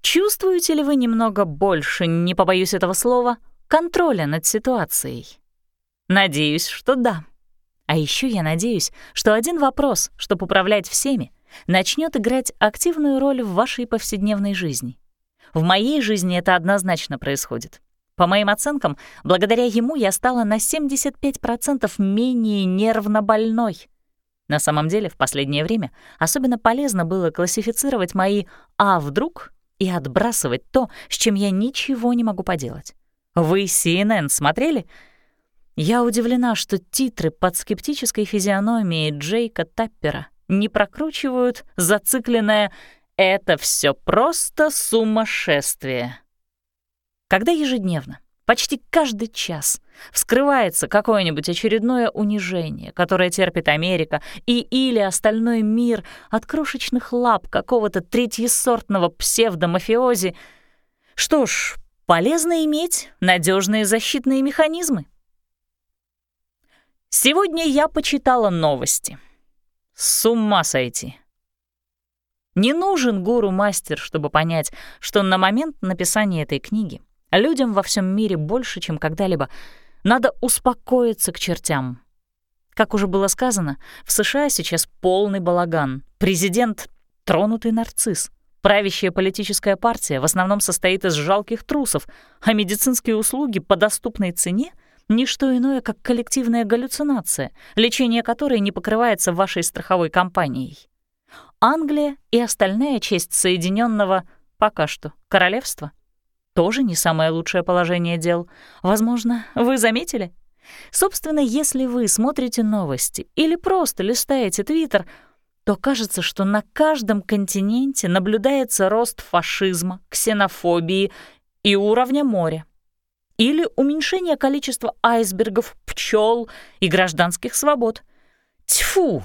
Чувствуете ли вы немного больше, не побоюсь этого слова, контроля над ситуацией? Надеюсь, что да. А еще я надеюсь, что один вопрос, чтобы управлять всеми, начнет играть активную роль в вашей повседневной жизни. В моей жизни это однозначно происходит. По моим оценкам, благодаря ему я стала на 75% менее нервно больной. На самом деле, в последнее время особенно полезно было классифицировать мои «а вдруг» и отбрасывать то, с чем я ничего не могу поделать. Вы CNN смотрели? Я удивлена, что титры под скептической физиономией Джейка Таппера не прокручивают зацикленное «это все просто сумасшествие». Когда ежедневно, почти каждый час, вскрывается какое-нибудь очередное унижение, которое терпит Америка и или остальной мир от крошечных лап какого-то третьесортного псевдомафиози, что ж, полезно иметь надежные защитные механизмы. Сегодня я почитала новости. С ума сойти. Не нужен гуру-мастер, чтобы понять, что на момент написания этой книги людям во всем мире больше, чем когда-либо, надо успокоиться к чертям. Как уже было сказано, в США сейчас полный балаган. Президент — тронутый нарцисс. Правящая политическая партия в основном состоит из жалких трусов, а медицинские услуги по доступной цене — Ничто иное, как коллективная галлюцинация, лечение которой не покрывается вашей страховой компанией. Англия и остальная часть Соединенного пока что королевства тоже не самое лучшее положение дел. Возможно, вы заметили? Собственно, если вы смотрите новости или просто листаете Твиттер, то кажется, что на каждом континенте наблюдается рост фашизма, ксенофобии и уровня моря или уменьшение количества айсбергов, пчел и гражданских свобод. Тьфу!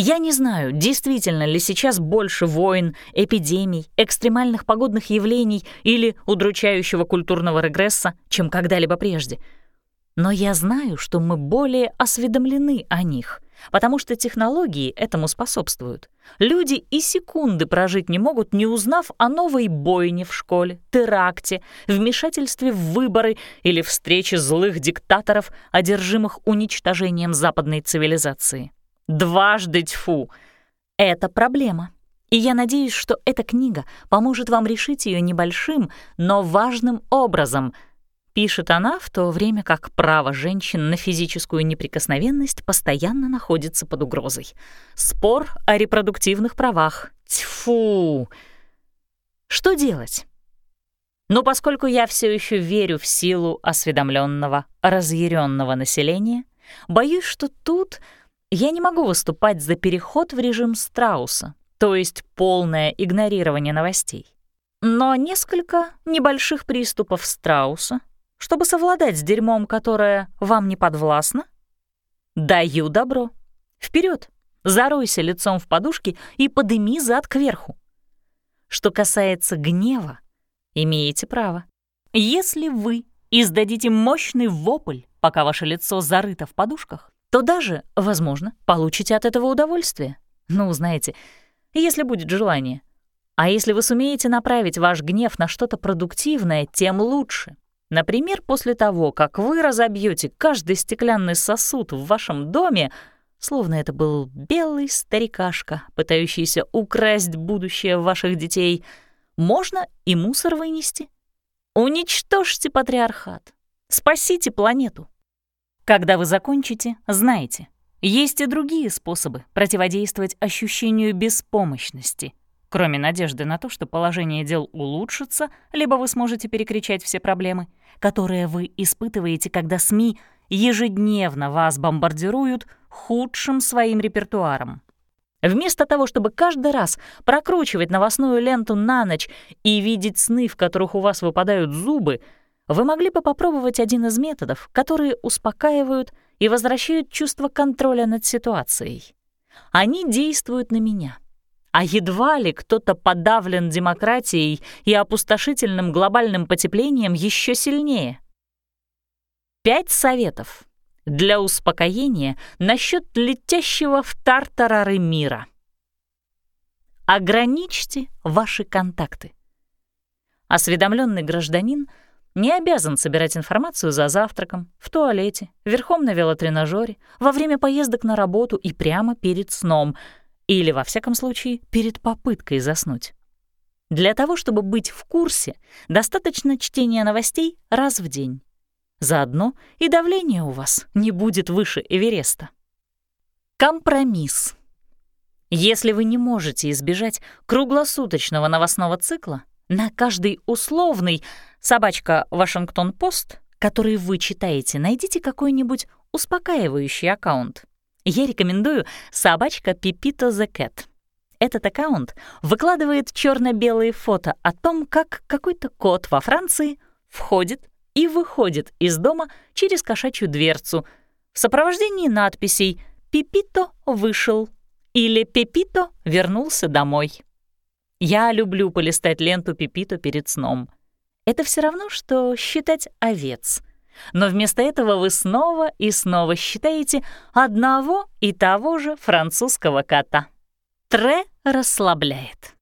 Я не знаю, действительно ли сейчас больше войн, эпидемий, экстремальных погодных явлений или удручающего культурного регресса, чем когда-либо прежде. Но я знаю, что мы более осведомлены о них — потому что технологии этому способствуют. Люди и секунды прожить не могут, не узнав о новой бойне в школе, теракте, вмешательстве в выборы или встрече злых диктаторов, одержимых уничтожением западной цивилизации. Дважды тьфу! Это проблема. И я надеюсь, что эта книга поможет вам решить ее небольшим, но важным образом — Пишет она, в то время как право женщин на физическую неприкосновенность постоянно находится под угрозой. Спор о репродуктивных правах. Тьфу! Что делать? Но поскольку я все еще верю в силу осведомленного, разъяренного населения, боюсь, что тут я не могу выступать за переход в режим страуса, то есть полное игнорирование новостей. Но несколько небольших приступов страуса чтобы совладать с дерьмом, которое вам не подвластно? Даю добро. Вперед, заройся лицом в подушки и подыми зад кверху. Что касается гнева, имеете право. Если вы издадите мощный вопль, пока ваше лицо зарыто в подушках, то даже, возможно, получите от этого удовольствие. Ну, знаете, если будет желание. А если вы сумеете направить ваш гнев на что-то продуктивное, тем лучше. Например, после того, как вы разобьете каждый стеклянный сосуд в вашем доме, словно это был белый старикашка, пытающийся украсть будущее ваших детей, можно и мусор вынести. Уничтожьте патриархат. Спасите планету. Когда вы закончите, знайте, есть и другие способы противодействовать ощущению беспомощности, кроме надежды на то, что положение дел улучшится, либо вы сможете перекричать все проблемы, которые вы испытываете, когда СМИ ежедневно вас бомбардируют худшим своим репертуаром. Вместо того, чтобы каждый раз прокручивать новостную ленту на ночь и видеть сны, в которых у вас выпадают зубы, вы могли бы попробовать один из методов, которые успокаивают и возвращают чувство контроля над ситуацией. Они действуют на меня — А едва ли кто-то подавлен демократией и опустошительным глобальным потеплением еще сильнее. Пять советов для успокоения насчет летящего в тартарары мира. Ограничьте ваши контакты. Осведомленный гражданин не обязан собирать информацию за завтраком, в туалете, верхом на велотренажере, во время поездок на работу и прямо перед сном, или, во всяком случае, перед попыткой заснуть. Для того, чтобы быть в курсе, достаточно чтения новостей раз в день. Заодно и давление у вас не будет выше Эвереста. Компромисс. Если вы не можете избежать круглосуточного новостного цикла, на каждый условный «собачка Вашингтон-Пост», который вы читаете, найдите какой-нибудь успокаивающий аккаунт. Я рекомендую «собачка Пипито the Cat». Этот аккаунт выкладывает черно белые фото о том, как какой-то кот во Франции входит и выходит из дома через кошачью дверцу в сопровождении надписей «Пипито вышел» или «Пепито вернулся домой». Я люблю полистать ленту Пипито перед сном. Это все равно, что считать овец. Но вместо этого вы снова и снова считаете одного и того же французского кота. Тре расслабляет.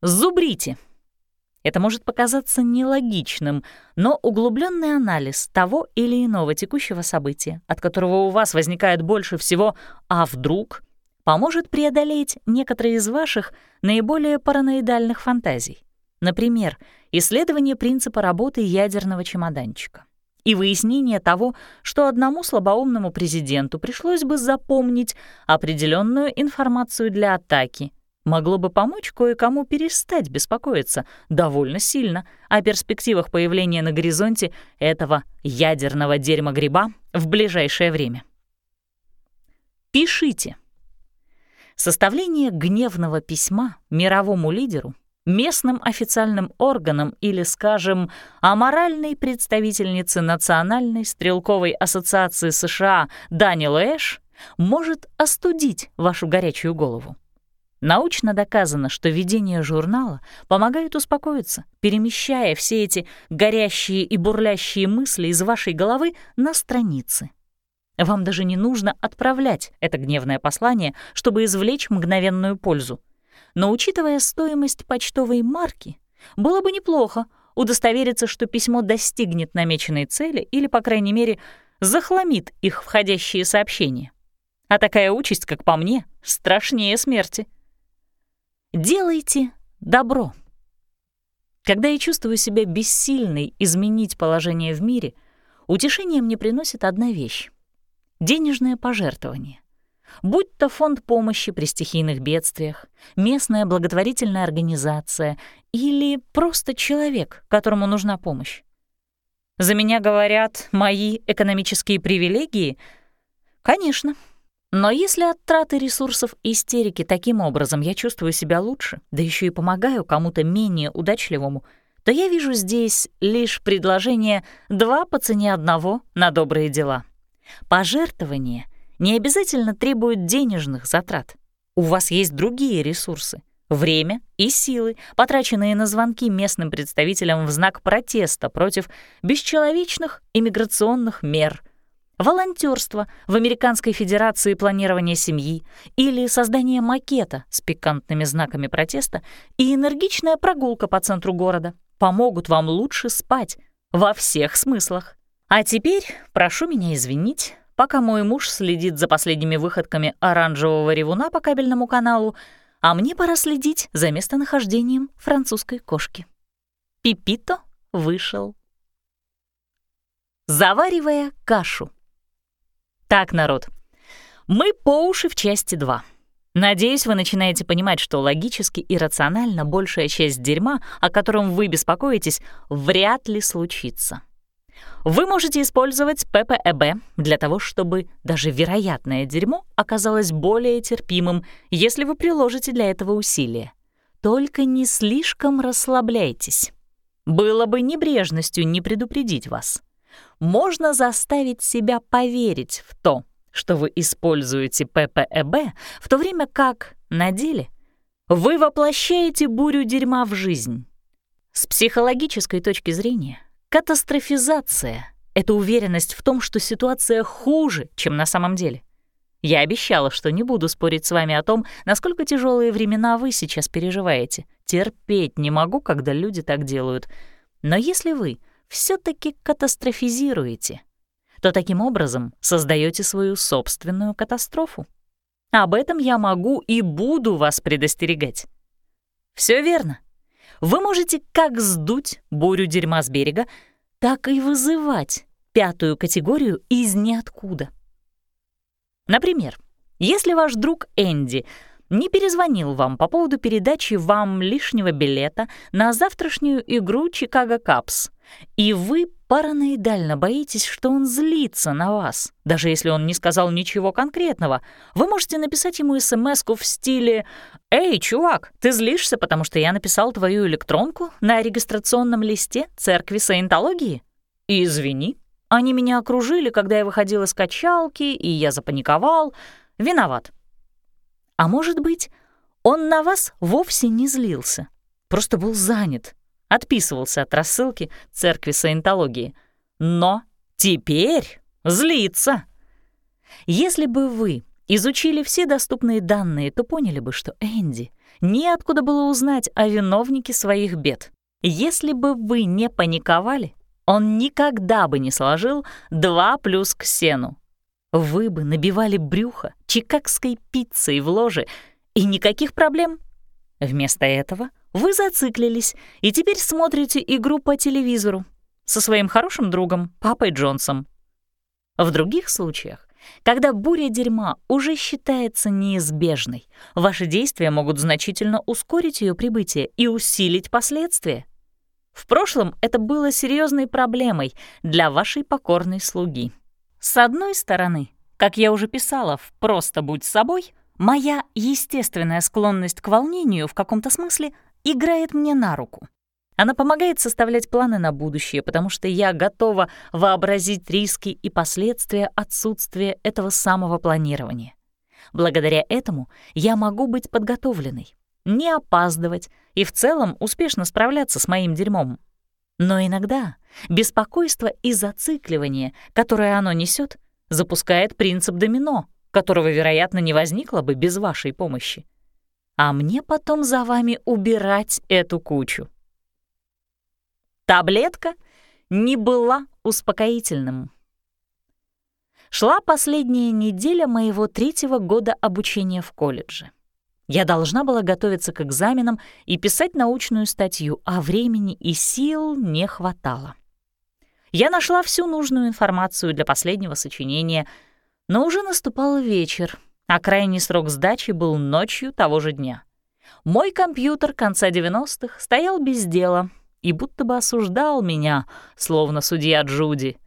Зубрите. Это может показаться нелогичным, но углубленный анализ того или иного текущего события, от которого у вас возникает больше всего «а вдруг?», поможет преодолеть некоторые из ваших наиболее параноидальных фантазий. Например, исследование принципа работы ядерного чемоданчика и выяснение того, что одному слабоумному президенту пришлось бы запомнить определенную информацию для атаки, могло бы помочь кое-кому перестать беспокоиться довольно сильно о перспективах появления на горизонте этого ядерного дерьма-гриба в ближайшее время. Пишите. Составление гневного письма мировому лидеру, местным официальным органам или, скажем, аморальной представительнице Национальной стрелковой ассоциации США Данил Эш может остудить вашу горячую голову. Научно доказано, что ведение журнала помогает успокоиться, перемещая все эти горящие и бурлящие мысли из вашей головы на страницы. Вам даже не нужно отправлять это гневное послание, чтобы извлечь мгновенную пользу. Но учитывая стоимость почтовой марки, было бы неплохо удостовериться, что письмо достигнет намеченной цели или, по крайней мере, захламит их входящие сообщения. А такая участь, как по мне, страшнее смерти. Делайте добро. Когда я чувствую себя бессильной изменить положение в мире, утешение мне приносит одна вещь — денежное пожертвование. Будь то фонд помощи при стихийных бедствиях, местная благотворительная организация или просто человек, которому нужна помощь. За меня говорят мои экономические привилегии? Конечно, но если от траты ресурсов истерики таким образом я чувствую себя лучше, да еще и помогаю кому-то менее удачливому, то я вижу здесь лишь предложение «два по цене одного» на добрые дела. Пожертвование не обязательно требует денежных затрат. У вас есть другие ресурсы — время и силы, потраченные на звонки местным представителям в знак протеста против бесчеловечных иммиграционных мер — волонтерство в Американской Федерации планирования семьи или создание макета с пикантными знаками протеста и энергичная прогулка по центру города помогут вам лучше спать во всех смыслах. А теперь прошу меня извинить, пока мой муж следит за последними выходками оранжевого ревуна по кабельному каналу, а мне пора следить за местонахождением французской кошки. Пипито вышел. Заваривая кашу. Так, народ, мы по уши в части 2. Надеюсь, вы начинаете понимать, что логически и рационально большая часть дерьма, о котором вы беспокоитесь, вряд ли случится. Вы можете использовать ППЭБ для того, чтобы даже вероятное дерьмо оказалось более терпимым, если вы приложите для этого усилия. Только не слишком расслабляйтесь. Было бы небрежностью не предупредить вас можно заставить себя поверить в то, что вы используете ППЭБ, в то время как на деле вы воплощаете бурю дерьма в жизнь. С психологической точки зрения, катастрофизация — это уверенность в том, что ситуация хуже, чем на самом деле. Я обещала, что не буду спорить с вами о том, насколько тяжелые времена вы сейчас переживаете. Терпеть не могу, когда люди так делают. Но если вы все таки катастрофизируете, то таким образом создаете свою собственную катастрофу. Об этом я могу и буду вас предостерегать. Все верно. Вы можете как сдуть бурю дерьма с берега, так и вызывать пятую категорию из ниоткуда. Например, если ваш друг Энди не перезвонил вам по поводу передачи вам лишнего билета на завтрашнюю игру Чикаго Капс, и вы параноидально боитесь, что он злится на вас, даже если он не сказал ничего конкретного, вы можете написать ему смс в стиле «Эй, чувак, ты злишься, потому что я написал твою электронку на регистрационном листе церкви саентологии? Извини, они меня окружили, когда я выходил из качалки, и я запаниковал. Виноват. А может быть, он на вас вовсе не злился, просто был занят, отписывался от рассылки церкви саентологии. Но теперь злится. Если бы вы изучили все доступные данные, то поняли бы, что Энди неоткуда было узнать о виновнике своих бед. Если бы вы не паниковали, он никогда бы не сложил два плюс к сену. Вы бы набивали брюхо чикагской пиццей в ложе, и никаких проблем. Вместо этого вы зациклились и теперь смотрите игру по телевизору со своим хорошим другом, папой Джонсом. В других случаях, когда буря дерьма уже считается неизбежной, ваши действия могут значительно ускорить ее прибытие и усилить последствия. В прошлом это было серьезной проблемой для вашей покорной слуги. С одной стороны, как я уже писала в «Просто будь собой», моя естественная склонность к волнению в каком-то смысле играет мне на руку. Она помогает составлять планы на будущее, потому что я готова вообразить риски и последствия отсутствия этого самого планирования. Благодаря этому я могу быть подготовленной, не опаздывать и в целом успешно справляться с моим дерьмом. Но иногда беспокойство и зацикливание, которое оно несет, запускает принцип домино, которого, вероятно, не возникло бы без вашей помощи. А мне потом за вами убирать эту кучу. Таблетка не была успокоительным. Шла последняя неделя моего третьего года обучения в колледже. Я должна была готовиться к экзаменам и писать научную статью, а времени и сил не хватало. Я нашла всю нужную информацию для последнего сочинения, но уже наступал вечер, а крайний срок сдачи был ночью того же дня. Мой компьютер конца 90-х стоял без дела и будто бы осуждал меня, словно судья Джуди.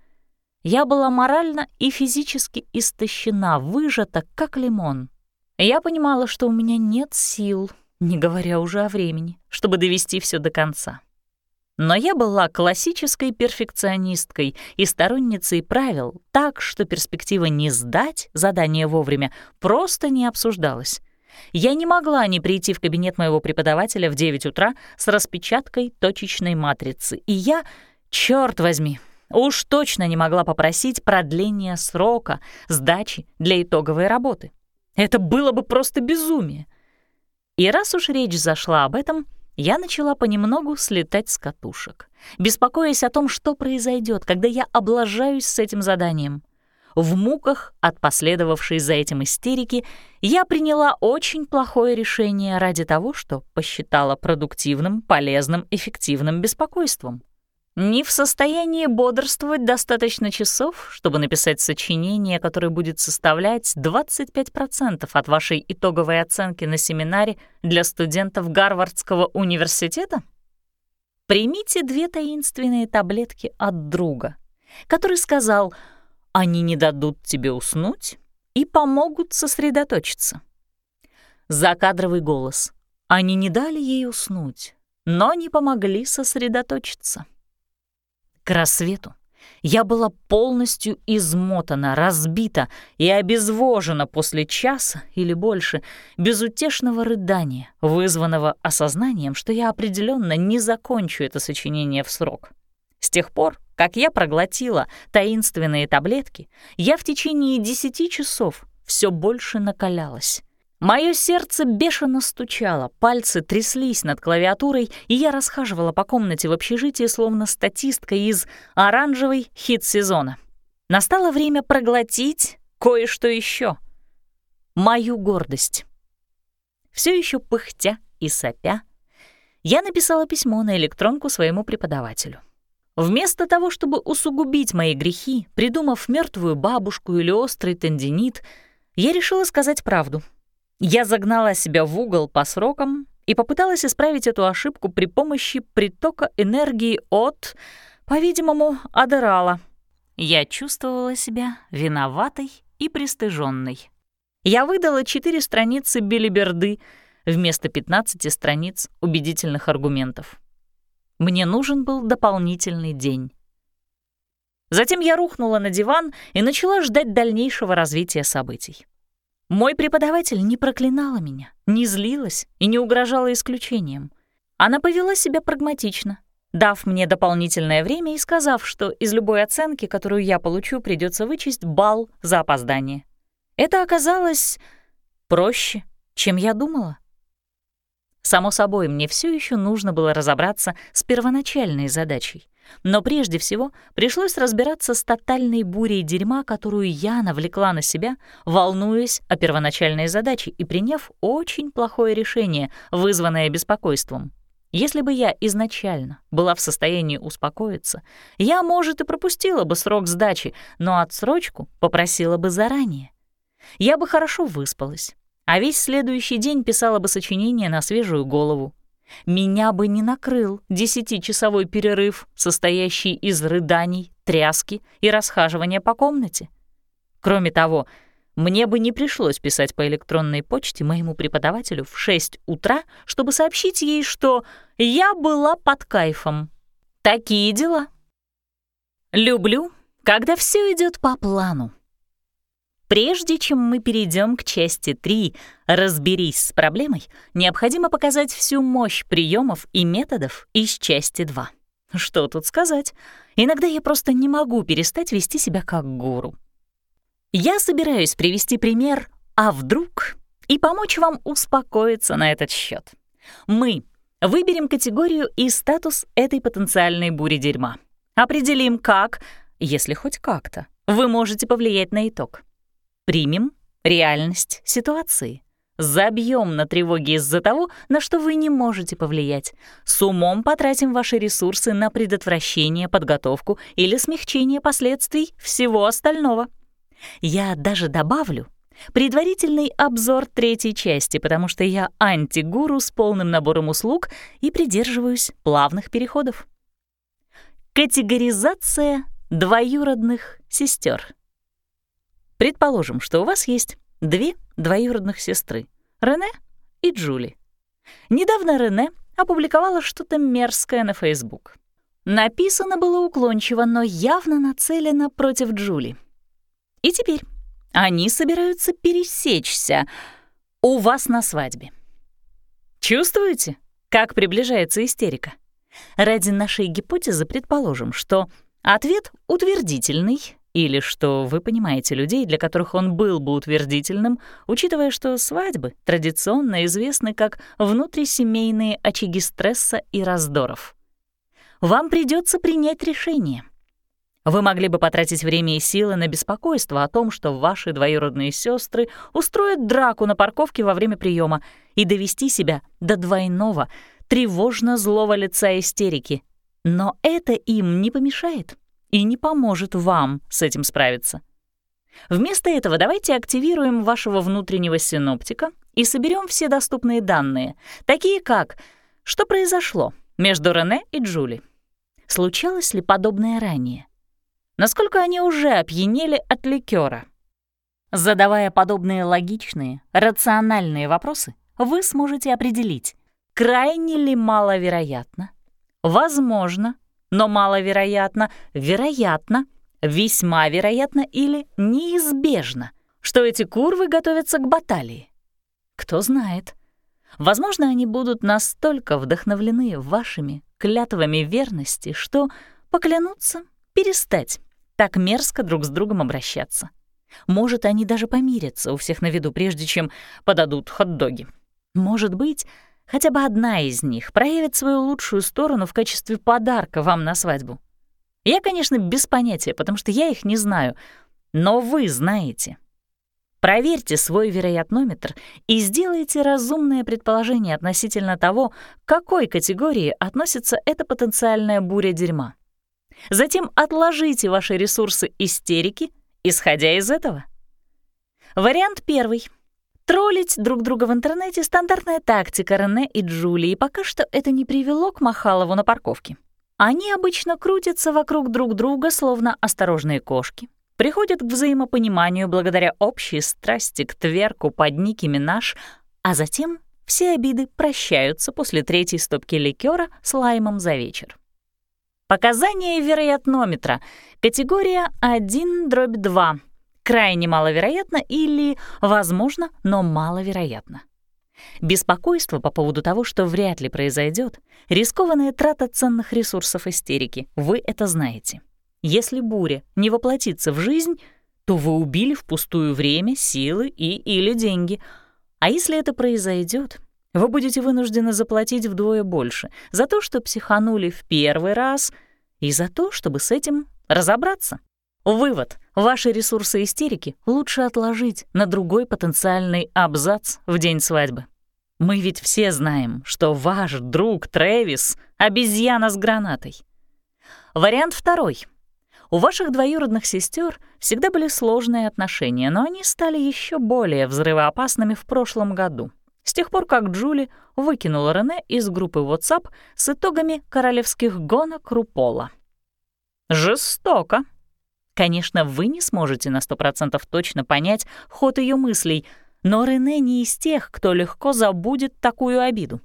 Я была морально и физически истощена, выжата, как лимон. Я понимала, что у меня нет сил, не говоря уже о времени, чтобы довести все до конца. Но я была классической перфекционисткой и сторонницей правил, так что перспектива не сдать задание вовремя просто не обсуждалась. Я не могла не прийти в кабинет моего преподавателя в 9 утра с распечаткой точечной матрицы, и я, черт возьми, уж точно не могла попросить продления срока сдачи для итоговой работы. Это было бы просто безумие. И раз уж речь зашла об этом, я начала понемногу слетать с катушек, беспокоясь о том, что произойдет, когда я облажаюсь с этим заданием. В муках от последовавшей за этим истерики я приняла очень плохое решение ради того, что посчитала продуктивным, полезным, эффективным беспокойством не в состоянии бодрствовать достаточно часов, чтобы написать сочинение, которое будет составлять 25% от вашей итоговой оценки на семинаре для студентов Гарвардского университета? Примите две таинственные таблетки от друга, который сказал, они не дадут тебе уснуть и помогут сосредоточиться. Закадровый голос. Они не дали ей уснуть, но не помогли сосредоточиться. К рассвету Я была полностью измотана, разбита и обезвожена после часа или больше безутешного рыдания, вызванного осознанием, что я определенно не закончу это сочинение в срок. С тех пор, как я проглотила таинственные таблетки, я в течение десяти часов все больше накалялась. Мое сердце бешено стучало, пальцы тряслись над клавиатурой, и я расхаживала по комнате в общежитии, словно статистка из «Оранжевый хит сезона». Настало время проглотить кое-что еще. Мою гордость. Все еще пыхтя и сопя, я написала письмо на электронку своему преподавателю. Вместо того, чтобы усугубить мои грехи, придумав мертвую бабушку или острый тендинит, я решила сказать правду — я загнала себя в угол по срокам и попыталась исправить эту ошибку при помощи притока энергии от, по-видимому, Адерала. Я чувствовала себя виноватой и пристыженной. Я выдала четыре страницы билиберды вместо 15 страниц убедительных аргументов. Мне нужен был дополнительный день. Затем я рухнула на диван и начала ждать дальнейшего развития событий. Мой преподаватель не проклинала меня, не злилась и не угрожала исключением. Она повела себя прагматично, дав мне дополнительное время и сказав, что из любой оценки, которую я получу, придется вычесть балл за опоздание. Это оказалось проще, чем я думала. Само собой, мне все еще нужно было разобраться с первоначальной задачей. Но прежде всего пришлось разбираться с тотальной бурей дерьма, которую я навлекла на себя, волнуясь о первоначальной задаче и приняв очень плохое решение, вызванное беспокойством. Если бы я изначально была в состоянии успокоиться, я, может, и пропустила бы срок сдачи, но отсрочку попросила бы заранее. Я бы хорошо выспалась, а весь следующий день писала бы сочинение на свежую голову. Меня бы не накрыл десятичасовой перерыв, состоящий из рыданий, тряски и расхаживания по комнате. Кроме того, мне бы не пришлось писать по электронной почте моему преподавателю в 6 утра, чтобы сообщить ей, что я была под кайфом. Такие дела. Люблю, когда все идет по плану. Прежде чем мы перейдем к части 3 «Разберись с проблемой», необходимо показать всю мощь приемов и методов из части 2. Что тут сказать? Иногда я просто не могу перестать вести себя как гуру. Я собираюсь привести пример «А вдруг?» и помочь вам успокоиться на этот счет. Мы выберем категорию и статус этой потенциальной бури дерьма. Определим, как, если хоть как-то, вы можете повлиять на итог. Примем реальность ситуации. Забьем на тревоги из-за того, на что вы не можете повлиять. С умом потратим ваши ресурсы на предотвращение, подготовку или смягчение последствий всего остального. Я даже добавлю предварительный обзор третьей части, потому что я антигуру с полным набором услуг и придерживаюсь плавных переходов. Категоризация двоюродных сестер. Предположим, что у вас есть две двоюродных сестры — Рене и Джули. Недавно Рене опубликовала что-то мерзкое на Facebook. Написано было уклончиво, но явно нацелено против Джули. И теперь они собираются пересечься у вас на свадьбе. Чувствуете, как приближается истерика? Ради нашей гипотезы предположим, что ответ утвердительный или что вы понимаете людей, для которых он был бы утвердительным, учитывая, что свадьбы традиционно известны как внутрисемейные очаги стресса и раздоров. Вам придется принять решение. Вы могли бы потратить время и силы на беспокойство о том, что ваши двоюродные сестры устроят драку на парковке во время приема и довести себя до двойного, тревожно злого лица истерики. Но это им не помешает и не поможет вам с этим справиться. Вместо этого давайте активируем вашего внутреннего синоптика и соберем все доступные данные, такие как «Что произошло между Рене и Джули?» Случалось ли подобное ранее? Насколько они уже опьянели от ликера? Задавая подобные логичные, рациональные вопросы, вы сможете определить, крайне ли маловероятно, возможно но маловероятно, вероятно, весьма вероятно или неизбежно, что эти курвы готовятся к баталии? Кто знает. Возможно, они будут настолько вдохновлены вашими клятвами верности, что поклянутся перестать так мерзко друг с другом обращаться. Может, они даже помирятся у всех на виду, прежде чем подадут хот-доги. Может быть, хотя бы одна из них проявит свою лучшую сторону в качестве подарка вам на свадьбу. Я, конечно, без понятия, потому что я их не знаю, но вы знаете. Проверьте свой вероятнометр и сделайте разумное предположение относительно того, к какой категории относится эта потенциальная буря дерьма. Затем отложите ваши ресурсы истерики, исходя из этого. Вариант первый. Троллить друг друга в интернете — стандартная тактика Рене и Джулии, и пока что это не привело к Махалову на парковке. Они обычно крутятся вокруг друг друга, словно осторожные кошки, приходят к взаимопониманию благодаря общей страсти к тверку под Ники Минаж, а затем все обиды прощаются после третьей стопки ликера с лаймом за вечер. Показания вероятнометра. Категория 1 дробь 2. Крайне маловероятно или, возможно, но маловероятно. Беспокойство по поводу того, что вряд ли произойдет, рискованная трата ценных ресурсов истерики. Вы это знаете. Если буря не воплотится в жизнь, то вы убили впустую время, силы и или деньги. А если это произойдет, вы будете вынуждены заплатить вдвое больше за то, что психанули в первый раз, и за то, чтобы с этим разобраться. Вывод. Ваши ресурсы истерики лучше отложить на другой потенциальный абзац в день свадьбы. Мы ведь все знаем, что ваш друг Трэвис — обезьяна с гранатой. Вариант второй. У ваших двоюродных сестер всегда были сложные отношения, но они стали еще более взрывоопасными в прошлом году, с тех пор, как Джули выкинула Рене из группы WhatsApp с итогами королевских гонок Рупола. Жестоко. Конечно, вы не сможете на сто процентов точно понять ход ее мыслей, но Рене не из тех, кто легко забудет такую обиду.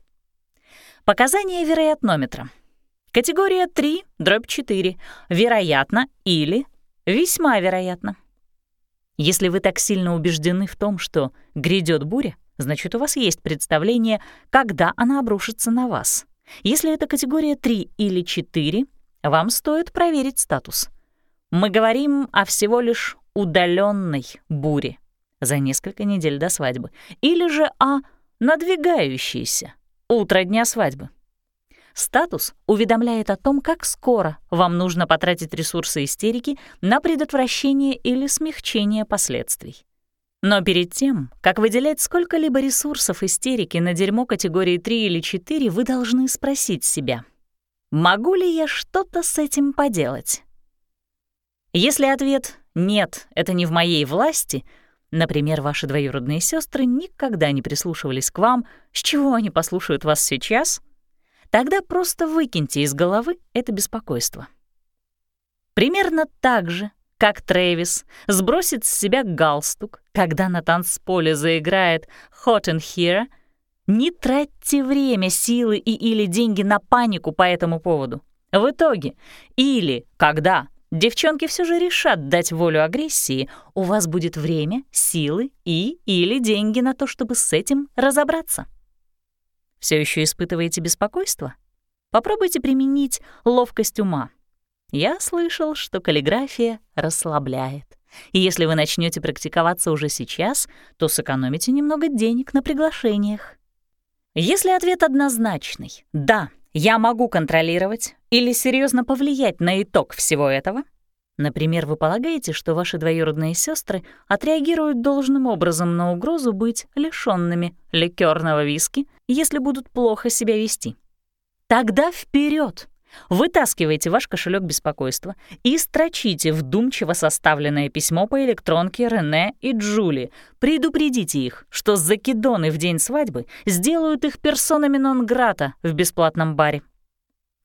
Показания вероятнометра — Категория 3, дробь 4. Вероятно или весьма вероятно. Если вы так сильно убеждены в том, что грядет буря, значит, у вас есть представление, когда она обрушится на вас. Если это категория 3 или 4, вам стоит проверить статус. Мы говорим о всего лишь удаленной буре за несколько недель до свадьбы или же о надвигающейся утро дня свадьбы. Статус уведомляет о том, как скоро вам нужно потратить ресурсы истерики на предотвращение или смягчение последствий. Но перед тем, как выделять сколько-либо ресурсов истерики на дерьмо категории 3 или 4, вы должны спросить себя, могу ли я что-то с этим поделать? Если ответ «нет, это не в моей власти», например, ваши двоюродные сестры никогда не прислушивались к вам, с чего они послушают вас сейчас — Тогда просто выкиньте из головы это беспокойство. Примерно так же, как Трэвис сбросит с себя галстук, когда на танцполе заиграет «Hot and Here», не тратьте время, силы и или деньги на панику по этому поводу. В итоге, или когда девчонки все же решат дать волю агрессии, у вас будет время, силы и или деньги на то, чтобы с этим разобраться. Все еще испытываете беспокойство? Попробуйте применить ловкость ума. Я слышал, что каллиграфия расслабляет. И если вы начнете практиковаться уже сейчас, то сэкономите немного денег на приглашениях. Если ответ однозначный «да», я могу контролировать или серьезно повлиять на итог всего этого — Например, вы полагаете, что ваши двоюродные сестры отреагируют должным образом на угрозу быть лишенными ликерного виски, если будут плохо себя вести. Тогда вперед! Вытаскивайте ваш кошелек беспокойства и строчите вдумчиво составленное письмо по электронке Рене и Джули. Предупредите их, что закидоны в день свадьбы сделают их персонами нон-грата в бесплатном баре.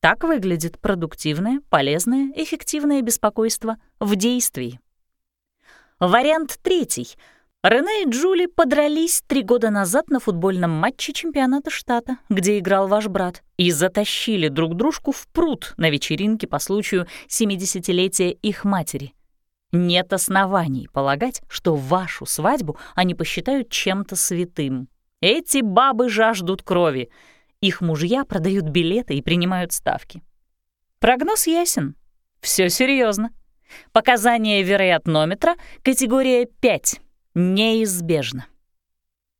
Так выглядит продуктивное, полезное, эффективное беспокойство в действии. Вариант третий. Рене и Джули подрались три года назад на футбольном матче чемпионата штата, где играл ваш брат, и затащили друг дружку в пруд на вечеринке по случаю 70-летия их матери. Нет оснований полагать, что вашу свадьбу они посчитают чем-то святым. Эти бабы жаждут крови. Их мужья продают билеты и принимают ставки. Прогноз ясен. Все серьезно. Показания вероятнометра категория 5 неизбежно.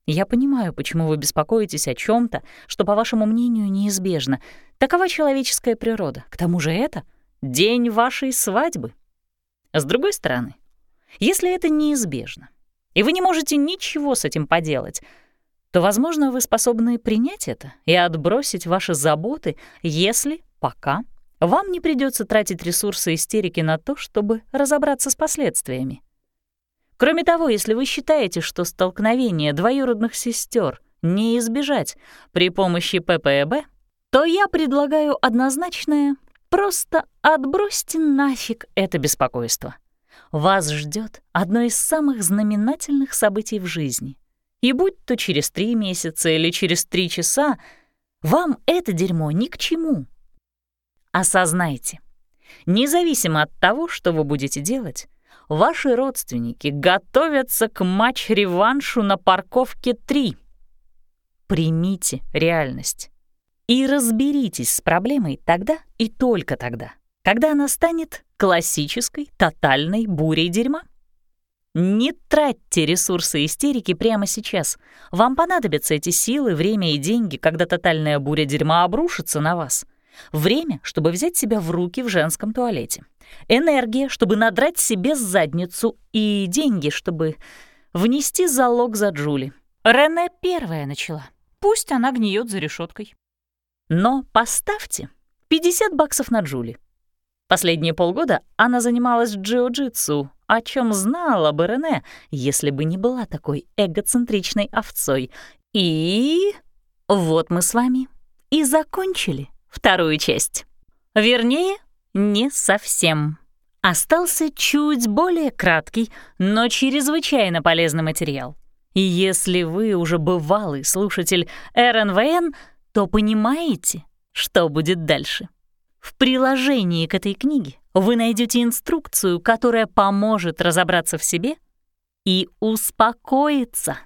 Я понимаю, почему вы беспокоитесь о чем то что, по вашему мнению, неизбежно. Такова человеческая природа. К тому же это — день вашей свадьбы. С другой стороны, если это неизбежно, и вы не можете ничего с этим поделать, то, возможно, вы способны принять это и отбросить ваши заботы, если пока вам не придется тратить ресурсы истерики на то, чтобы разобраться с последствиями. Кроме того, если вы считаете, что столкновение двоюродных сестер не избежать при помощи ППЭБ, то я предлагаю однозначное «просто отбросьте нафиг это беспокойство». Вас ждет одно из самых знаменательных событий в жизни. И будь то через три месяца или через три часа, вам это дерьмо ни к чему. Осознайте, независимо от того, что вы будете делать, ваши родственники готовятся к матч-реваншу на парковке 3. Примите реальность и разберитесь с проблемой тогда и только тогда, когда она станет классической тотальной бурей дерьма. Не тратьте ресурсы истерики прямо сейчас. Вам понадобятся эти силы, время и деньги, когда тотальная буря дерьма обрушится на вас. Время, чтобы взять себя в руки в женском туалете. Энергия, чтобы надрать себе задницу. И деньги, чтобы внести залог за Джули. Рене первая начала. Пусть она гниет за решеткой. Но поставьте 50 баксов на Джули. Последние полгода она занималась джиу-джитсу, о чем знала бы Рене, если бы не была такой эгоцентричной овцой. И вот мы с вами и закончили вторую часть. Вернее, не совсем. Остался чуть более краткий, но чрезвычайно полезный материал. И если вы уже бывалый слушатель РНВН, то понимаете, что будет дальше. В приложении к этой книге вы найдете инструкцию, которая поможет разобраться в себе и успокоиться.